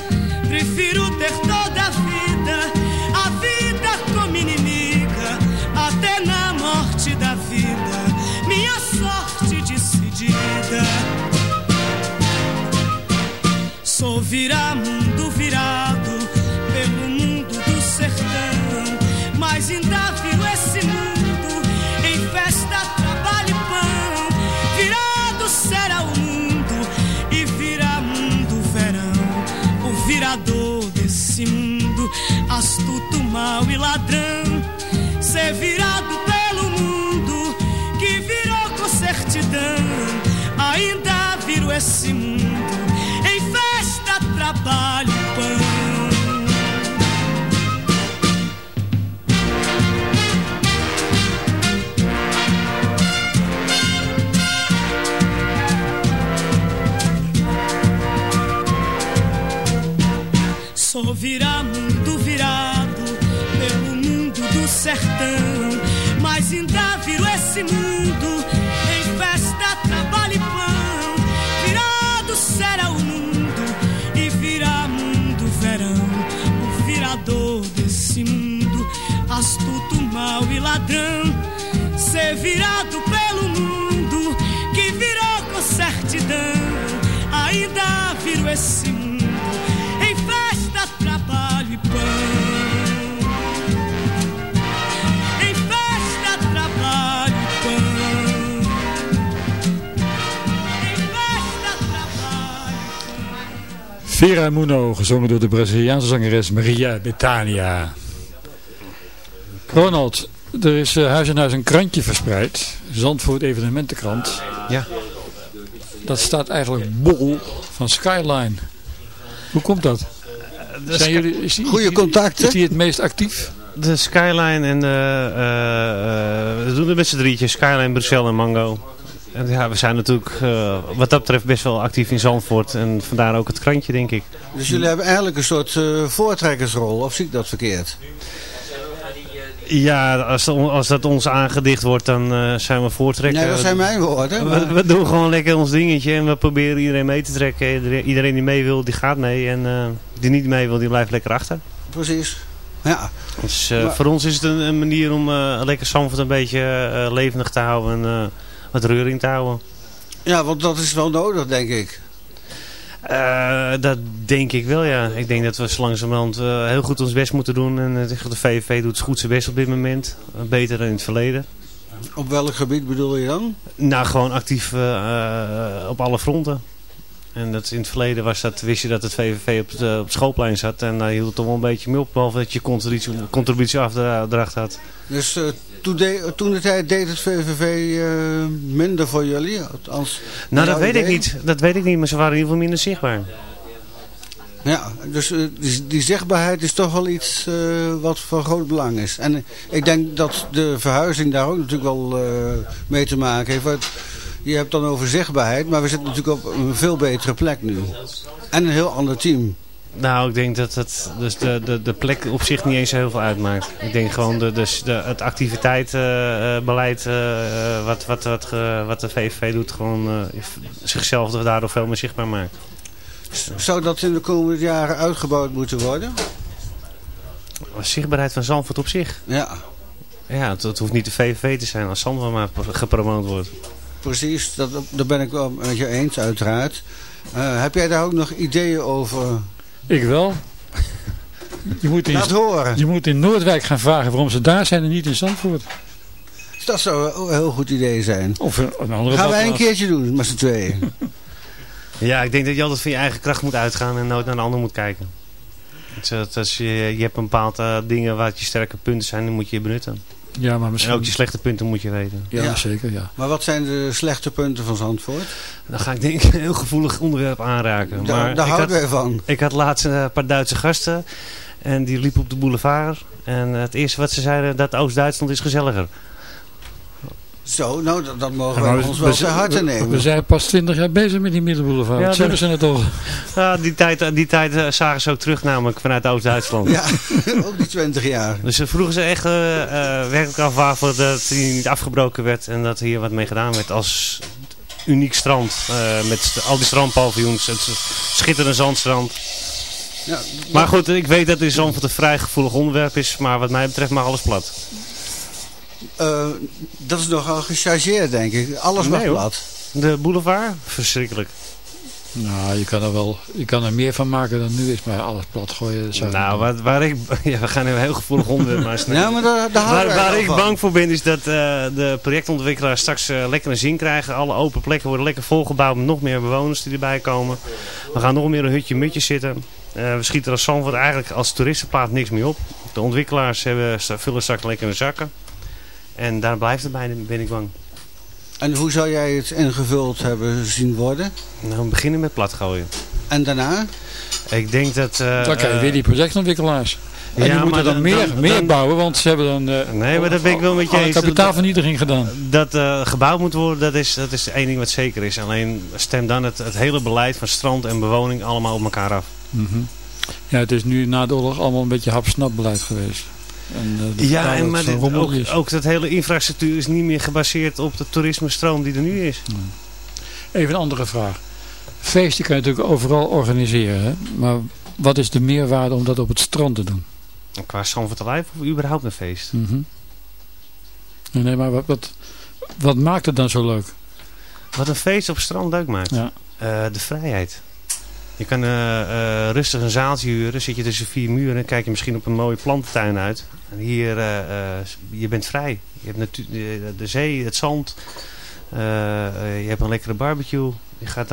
Prefiro ter toda a vida, a vida como inimiga, até na morte da vida minha sorte decidida. Sou virar Ainda viro esse mundo em festa, trabalho, pão. Sou virar mundo virado pelo mundo do sertão, mas ainda viro esse mundo mal e ladrão. Ser virado pelo mundo que virou com certidão, ainda viro esse mundo em festa, trabalho e pão. Em festa, trabalho e pão. Em festa, trabalho. Vera Muno, gezongen door de Braziliaanse zangeres Maria Bethania. Ronald, er is eh, huis en huis een krantje verspreid. Zandvoort evenementenkrant. Ja. Dat staat eigenlijk bol van Skyline. Hoe komt dat? Zijn jullie, is die, die- contacten. Is die het meest actief? De Skyline en de, eh, eh, we doen het met z'n drietjes. Skyline, Bruxelles en Mango. En ja, we zijn natuurlijk eh, wat dat betreft best wel actief in Zandvoort. En vandaar ook het krantje, denk ik. Dus jullie hebben eigenlijk een soort eh, voortrekkersrol, of zie ik dat verkeerd? Ja, als, als dat ons aangedicht wordt, dan eh, zijn we voortrekken. Nee, dat zijn mijn woorden. We, maar- we doen gewoon lekker ons dingetje en we proberen iedereen mee te trekken. Iedereen- Iedereen die mee wil, die gaat mee. En eh, die niet mee wil, die blijft lekker achter. Precies. Ja, Dus eh, Maar- voor ons is het een, een manier om lekker Zandvoort een beetje levendig te houden en wat reuring te houden. ja, want dat is wel nodig, denk ik. Eh, dat denk ik wel, ja. Ik denk dat we zo langzamerhand eh, heel goed ons best moeten doen. En eh, de VVV doet goed zijn best op dit moment. Beter dan in het verleden. Op welk gebied bedoel je dan? Nou, gewoon actief op alle fronten. En dat in het verleden was dat, wist je dat het VVV op, de, op het schoolplein zat. En daar hield het toch wel een beetje mee op. Behalve dat je contributie, contributieafdracht had. Dus toen, de, toen de tijd deed het VVV eh, minder voor jullie? Althans, Nou, dat weet ik niet. Dat weet ik niet, maar ze waren in ieder geval minder zichtbaar. Ja, dus eh, die, die zichtbaarheid is toch wel iets eh, wat van groot belang is. En ik denk dat de verhuizing daar ook natuurlijk wel mee te maken heeft. Want je hebt dan over zichtbaarheid, maar we zitten natuurlijk op een veel betere plek nu. En een heel ander team. Nou, ik denk dat het, dus de, de, de plek op zich niet eens heel veel uitmaakt. Ik denk gewoon de, de, de, het activiteitenbeleid eh, wat, wat, wat, ge- wat de VVV doet, gewoon eh, zichzelf daardoor veel meer zichtbaar maakt. Zou dat in de komende jaren uitgebouwd moeten worden? Zichtbaarheid van Zandvoort op zich. Ja, Ja, het, het hoeft niet de VVV te zijn als Zandvoort maar gepromoot wordt. precies. Dat, daar ben ik wel met je eens, uiteraard. Eh, heb jij daar ook nog ideeën over? Ik wel. Je moet, in, Laat horen. je moet in Noordwijk gaan vragen waarom ze daar zijn en niet in Zandvoort. Dat zou een heel goed idee zijn. Of een, een andere Gaan wij een keertje doen, met z'n tweeën. Ja, ik denk dat je altijd van je eigen kracht moet uitgaan en nooit naar een ander moet kijken. Dus, dat als je, je hebt een bepaald eh, dingen waar je sterke punten zijn, die moet je benutten. Ja, maar En misschien... ook je slechte punten moet je weten. ja, Ja. zeker, ja. Maar wat zijn de slechte punten van Zandvoort? Dan ga ik denk ik een heel gevoelig onderwerp aanraken. Daar, maar daar ik houden wij van. ik had laatst een paar Duitse gasten en die liepen op de boulevard. En het eerste wat ze zeiden, dat Oost-Duitsland is gezelliger. Zo, nou, dat, dat mogen Ja, wij maar we- ons wel we- ter harte we- nemen. We zijn pas 20 jaar bezig met die middelboulevard. Ja, zeggen ze net al? Ja, die tijd, die tijd eh, zagen ze ook terug namelijk vanuit Oost-Duitsland. Ja, ook die 20 jaar. Dus ze vroegen ze echt eh, eh, werkelijk af waarvoor dat die niet afgebroken werd en dat hier wat mee gedaan werd als uniek strand. eh, met al die strandpaviljoens, het schitterende zandstrand. Ja, Maar goed, ik weet dat dit Zandvoort een vrij gevoelig onderwerp is, maar wat mij betreft mag alles plat. Eh, dat is nogal gechargeerd, denk ik. Alles mag Nee, hoor. plat. De boulevard? Verschrikkelijk. Nou, je kan er wel je kan er meer van maken dan nu is, maar alles plat gooien. zou- Nou, waar, waar ik... Ja, we gaan nu een heel gevoelig onderwerp maar snel. Ja, maar daar, daar Waar, waar ik van. bang voor ben is dat eh, de projectontwikkelaars straks eh, lekker een zin krijgen. Alle open plekken worden lekker volgebouwd met nog meer bewoners die erbij komen. We gaan nog meer een hutje mutje zitten. Eh, we schieten als Zandvoort eigenlijk als toeristenplaats niks meer op. De ontwikkelaars hebben, vullen straks lekker hun zakken. En daar blijft het bij, ben ik bang. En hoe zou jij het ingevuld hebben zien worden? Nou, we beginnen met platgooien. En daarna? Ik denk dat... Uh, dan krijg je weer die projectontwikkelaars. En ja, die moeten dan, dan meer, dan, meer bouwen, want ze hebben dan... Uh, nee, maar dat ben ik wel met je eens. kapitaalvernietiging gedaan. Dat uh, gebouwd moet worden, dat is, dat is één ding wat zeker is. Alleen stem dan het, het hele beleid van strand en bewoning allemaal op elkaar af. Mm -hmm. Ja, het is nu na de oorlog allemaal een beetje hap-snap beleid geweest. En, uh, ja, en maar dit, ook, ook dat hele infrastructuur is niet meer gebaseerd op de toerismestroom die er nu is. Nee. Even een andere vraag. Feesten kan je natuurlijk overal organiseren, hè? maar wat is de meerwaarde om dat op het strand te doen? Qua Alive of überhaupt een feest? Mm -hmm. Nee, maar wat, wat, wat maakt het dan zo leuk? Wat een feest op het strand leuk maakt? Ja. Uh, de vrijheid. Je kan uh, uh, rustig een zaaltje huren, zit je tussen vier muren, kijk je misschien op een mooie plantentuin uit. En hier, je bent vrij. Je hebt de, de, zee, het zand, je hebt een lekkere barbecue. Je gaat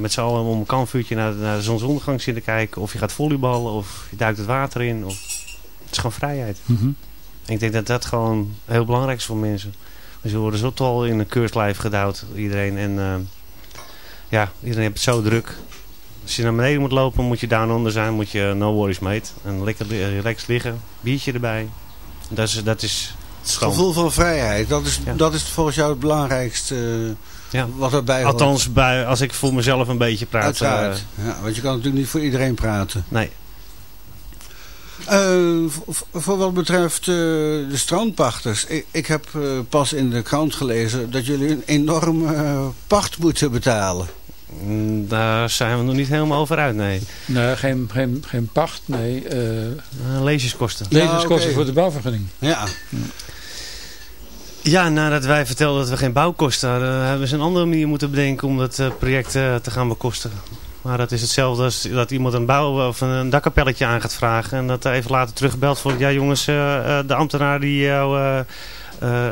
met z'n allen om een kampvuurtje naar, naar de zonsondergang zitten kijken. Of je gaat volleyballen, of je duikt het water in. Of... Het is gewoon vrijheid. Mm -hmm. Ik denk dat dat gewoon heel belangrijk is voor mensen. Ze worden zo tol in een keurslijf gedouwd, iedereen. En ja, iedereen heeft het zo druk. Als je naar beneden moet lopen, moet je down onder zijn, moet je no worries mate. En lekker relaxed liggen, biertje erbij. Dat is, dat is het gevoel van vrijheid, dat is, ja. dat is volgens jou het belangrijkste uh, ja. wat erbij hoort. Althans, bij, als ik voor mezelf een beetje praat. Uiteraard, uh, ja, want je kan natuurlijk niet voor iedereen praten. Nee. Uh, voor wat betreft uh, de strandpachters. Ik, ik heb uh, pas in de krant gelezen dat jullie een enorme pacht moeten betalen. Daar zijn we nog niet helemaal over uit, nee. Nee, geen, geen, geen pacht, nee. lezingskosten. Lezingskosten ja, okay. voor de bouwvergunning. Ja. Ja, nadat wij vertelden dat we geen bouwkosten hadden, hebben we eens een andere manier moeten bedenken om dat project te gaan bekostigen. Maar dat is hetzelfde als dat iemand een bouw of een dakkapelletje aan gaat vragen. En dat er even later terugbelt voor, ja jongens, uh, uh, de ambtenaar die jou, uh,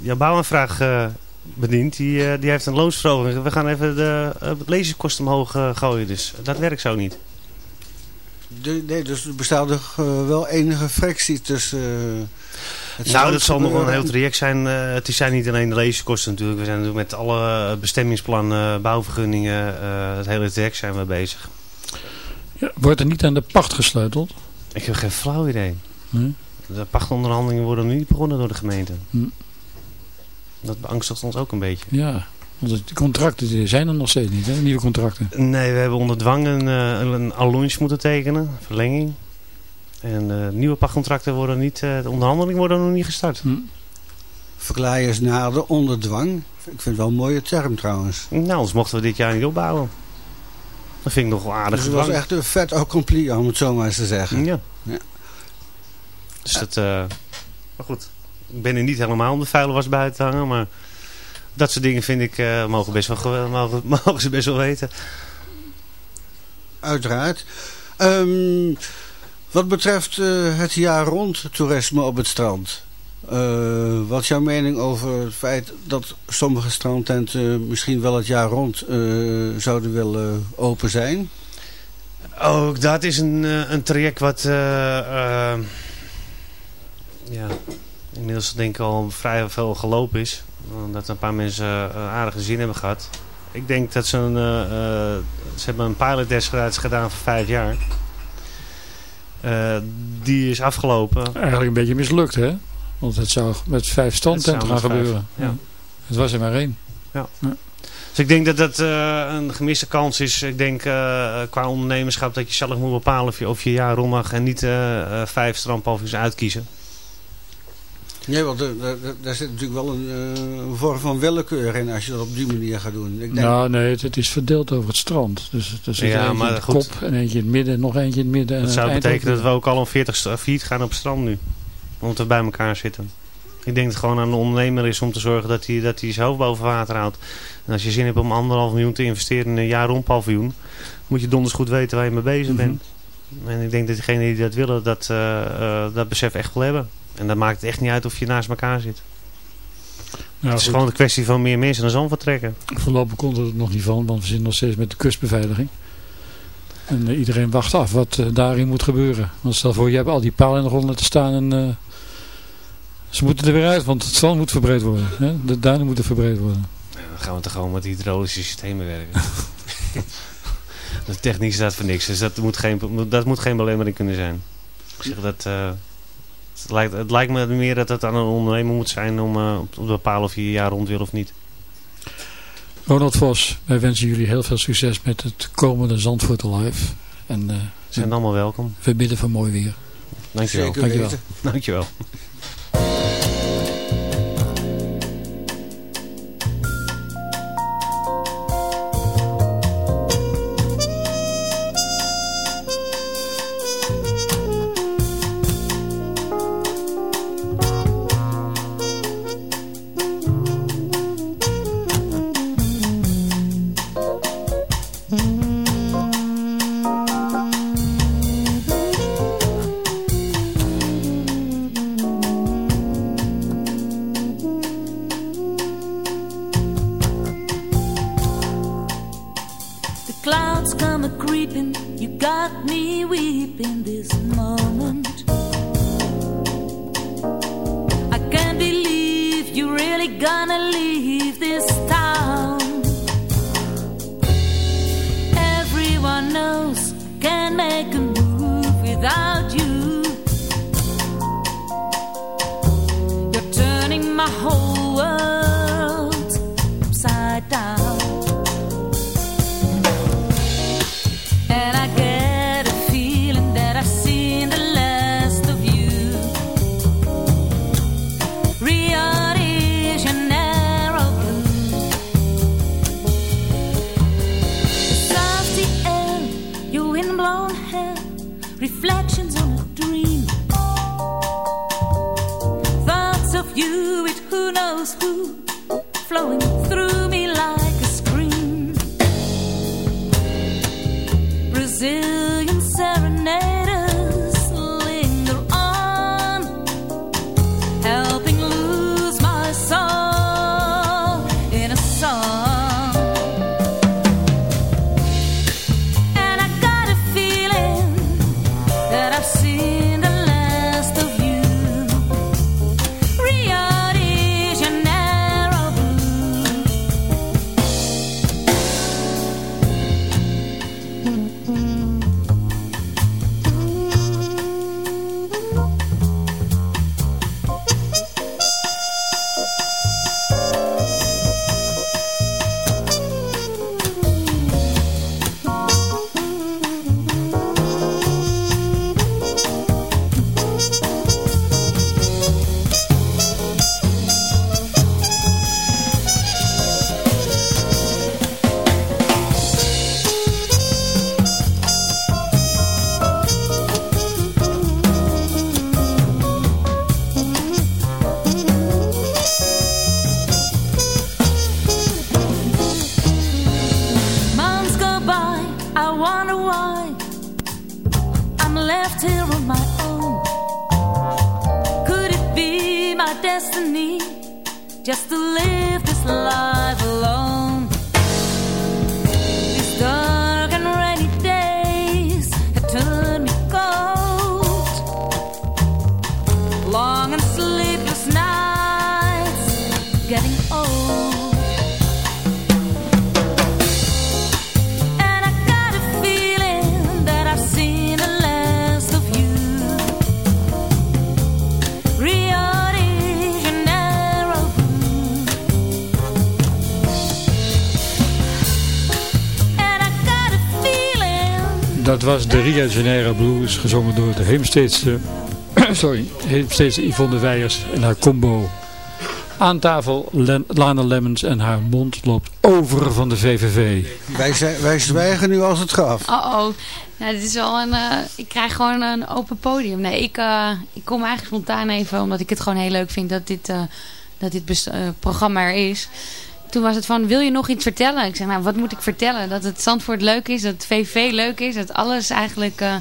jouw bouwaanvraag bedient, die, die heeft een loonsverhoging. We gaan even de lezingskosten omhoog gooien. Dus dat werkt zo niet. De, nee, dus er bestaat er wel enige frictie tussen... nou, dat zal nog wel een heel traject zijn. Uh, het zijn niet alleen de lezingskosten natuurlijk. We zijn natuurlijk met alle bestemmingsplannen, bouwvergunningen, uh, het hele traject zijn we bezig. Ja, wordt er niet aan de pacht gesleuteld? Ik heb geen flauw idee. Nee? De pachtonderhandelingen worden nu niet begonnen door de gemeente. Hm. Dat beangstigt ons ook een beetje. Ja, want de contracten zijn er nog steeds niet, hè? nieuwe contracten. Nee, we hebben onder dwang een, een allonge moeten tekenen, verlenging. En uh, nieuwe pachtcontracten worden niet, uh, de onderhandelingen worden nog niet gestart. Hm. Verklaaiers nader onder dwang. Ik vind het wel een mooie term trouwens. Nou, anders mochten we dit jaar niet opbouwen. Dat vind ik nog wel aardig. Dus het was echt een vet accompli, om het zo maar eens te zeggen. Ja. ja. Dus dat... Uh, maar goed, ik ben er niet helemaal om de vuile was buiten te hangen, maar... Dat soort dingen vind ik, mogen, best wel, mogen, mogen ze best wel weten. Uiteraard. Um, wat betreft uh, het jaar rond toerisme op het strand. Uh, wat is jouw mening over het feit dat sommige strandtenten misschien wel het jaar rond zouden willen open zijn? Ook dat is een, een traject wat ja, inmiddels denk ik al vrij veel gelopen is. Dat een paar mensen aardige zin hebben gehad. Ik denk dat ze een, ze hebben een pilotdesgeluids gedaan voor vijf jaar. Uh, die is afgelopen. Eigenlijk een beetje mislukt, hè? Want het zou met vijf standtenten gaan gebeuren. Ja. Het was er maar één. Ja. ja. Dus ik denk dat dat uh, een gemiste kans is. Ik denk uh, qua ondernemerschap dat je zelf moet bepalen of je, of je jaar rond mag en niet vijf strandpavioens uitkiezen. Nee, want daar zit natuurlijk wel een, een, vorm van willekeur in als je dat op die manier gaat doen. Ik denk... Nou nee, het, het, is verdeeld over het strand. Dus er zit ja, eentje in de kop en eentje in het midden, nog eentje in het midden. Dat zou betekenen dat we ook al om 40 feet gaan op het strand nu. Omdat we bij elkaar zitten. Ik denk dat het gewoon aan de ondernemer is om te zorgen dat hij, dat hij zijn hoofd boven water houdt. En als je zin hebt om anderhalf miljoen te investeren in een jaar rond paviljoen, moet je donders goed weten waar je mee bezig bent. Mm -hmm. En ik denk dat degenen die dat willen, dat, uh, uh, dat besef echt wel hebben. En dan maakt het echt niet uit of je naast elkaar zit. Ja, het is goed. gewoon een kwestie van meer mensen naar zon vertrekken. Voorlopig komt het nog niet van, want we zitten nog steeds met de kustbeveiliging. En eh, iedereen wacht af wat uh, daarin moet gebeuren. Want stel voor, je hebt al die palen in de grond te staan en uh, ze moeten er weer uit, want het zand moet verbreed worden. Hè? De duinen moeten verbreed worden. Ja, dan gaan we toch gewoon met hydraulische systemen werken. de techniek staat voor niks, dus dat moet geen, dat moet geen belemmering kunnen zijn. Ik zeg dat... Het lijkt, het lijkt me meer dat het aan een ondernemer moet zijn om uh, op te bepalen of je jaar rond wil of niet. Ronald Vos, wij wensen jullie heel veel succes met het komende Zandvoort Live. En, uh, zijn allemaal welkom. We bidden van mooi weer. Dankjewel. Zeker Dankjewel. Dankjewel. got me weeping this morning. De Janeiro Blues, gezongen door de Heemsteedse, sorry, Heemsteedse Yvonne Weijers en haar combo. Aan tafel Lana Lemmens en haar mond loopt over van de VVV. Wij, wij zwijgen nu als het gaf. Oh oh, nou, dit is wel een, uh, ik krijg gewoon een open podium. Nee, ik, uh, ik kom eigenlijk spontaan even, omdat ik het gewoon heel leuk vind dat dit, uh, dat dit programma er is toen was het van, wil je nog iets vertellen? Ik zeg, nou, wat moet ik vertellen? Dat het Zandvoort leuk is, dat het VV leuk is, dat alles eigenlijk uh,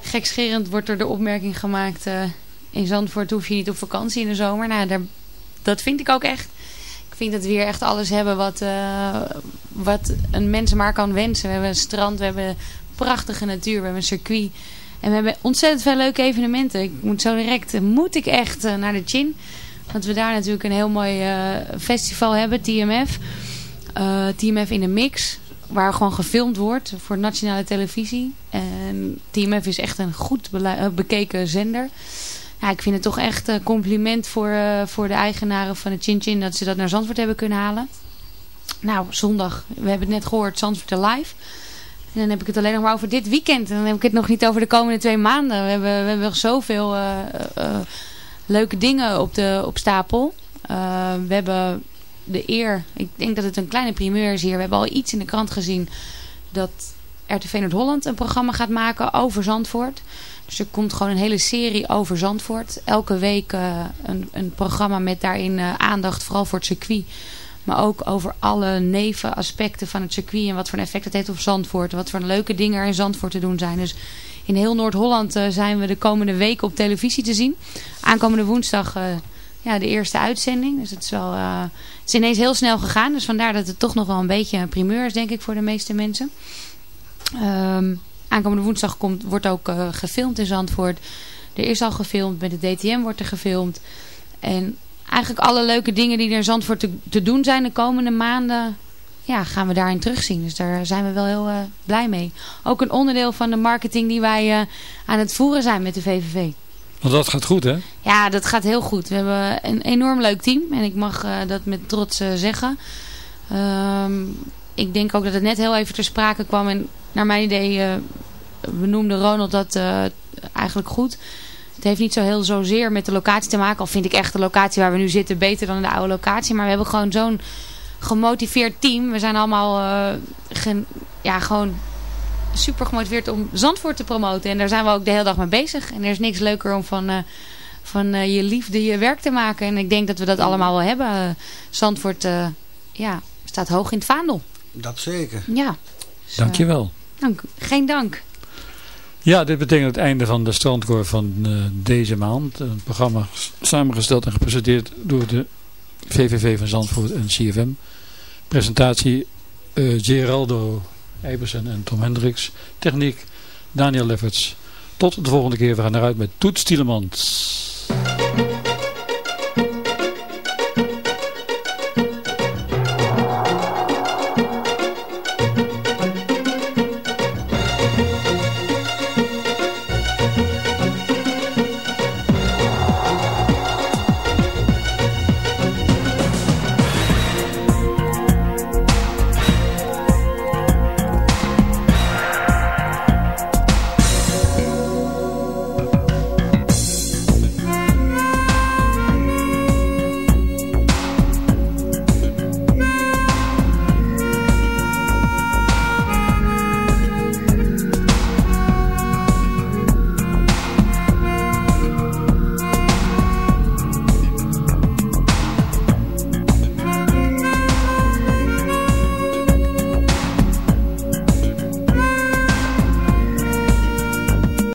gekscherend wordt door de opmerking gemaakt. Uh, in Zandvoort hoef je niet op vakantie in de zomer. Nou, daar, dat vind ik ook echt. Ik vind dat we hier echt alles hebben wat, uh, wat een mens maar kan wensen. We hebben een strand, we hebben prachtige natuur. We hebben een circuit. En we hebben ontzettend veel leuke evenementen. Ik moet zo direct, eh, moet ik echt eh, naar de Chin. Want we daar natuurlijk een heel mooi festival hebben, TMF. TMF in de mix. Waar gewoon gefilmd wordt voor nationale televisie. En TMF is echt een goed bekeken zender. Ja, ik vind het toch echt een compliment voor, voor de eigenaren van de Chin Chin dat ze dat naar Zandvoort hebben kunnen halen. Nou, zondag, we hebben het net gehoord, Zandvoort Live. En dan heb ik het alleen nog maar over dit weekend. En dan heb ik het nog niet over de komende twee maanden. We hebben, we hebben zoveel leuke dingen op, de, op stapel. Uh, we hebben de eer, ik denk dat het een kleine primeur is hier. We hebben al iets in de krant gezien dat RTV Noord-Holland een programma gaat maken over Zandvoort. Dus er komt gewoon een hele serie over Zandvoort. Elke week een, een programma met daarin aandacht vooral voor het circuit maar ook over alle nevenaspecten van het circuit. En wat voor een effect het heeft op Zandvoort. Wat voor leuke dingen er in Zandvoort te doen zijn. Dus in heel Noord-Holland uh, zijn we de komende weken op televisie te zien. Aankomende woensdag uh, ja, de eerste uitzending. Dus het is, wel, het is ineens heel snel gegaan. Dus vandaar dat het toch nog wel een beetje een primeur is denk ik voor de meeste mensen. Um, aankomende woensdag komt, wordt ook gefilmd in Zandvoort. Er is al gefilmd. Met de DTM wordt er gefilmd. En eigenlijk alle leuke dingen die er in Zandvoort te doen zijn de komende maanden, ja, gaan we daarin terugzien. Dus daar zijn we wel heel uh, blij mee. Ook een onderdeel van de marketing die wij uh, aan het voeren zijn met de VVV. Want dat gaat goed, hè? Ja, dat gaat heel goed. We hebben een enorm leuk team. En ik mag uh, dat met trots zeggen. Um, ik denk ook dat het net heel even ter sprake kwam. En naar mijn idee benoemde Ronald dat eigenlijk goed. Het heeft niet zo heel zozeer met de locatie te maken. Al vind ik echt de locatie waar we nu zitten beter dan de oude locatie. Maar we hebben gewoon zo'n gemotiveerd team. We zijn allemaal uh, ja, gewoon super gemotiveerd om Zandvoort te promoten. En daar zijn we ook de hele dag mee bezig. En er is niks leuker om van, uh, van uh, je liefde je werk te maken. En ik denk dat we dat allemaal wel hebben. Zandvoort ja, staat hoog in het vaandel. Dat zeker. Ja. Dus, Dankjewel. Dank. Geen dank. Ja, dit betekent het einde van de strandkoor van uh, deze maand. Een programma samengesteld en gepresenteerd door de VVV van Zandvoort en CFM. Presentatie uh, Geraldo Eibersen en Tom Hendricks. Techniek Daniel Lefferts. Tot de volgende keer. We gaan eruit met Toets Tielemans.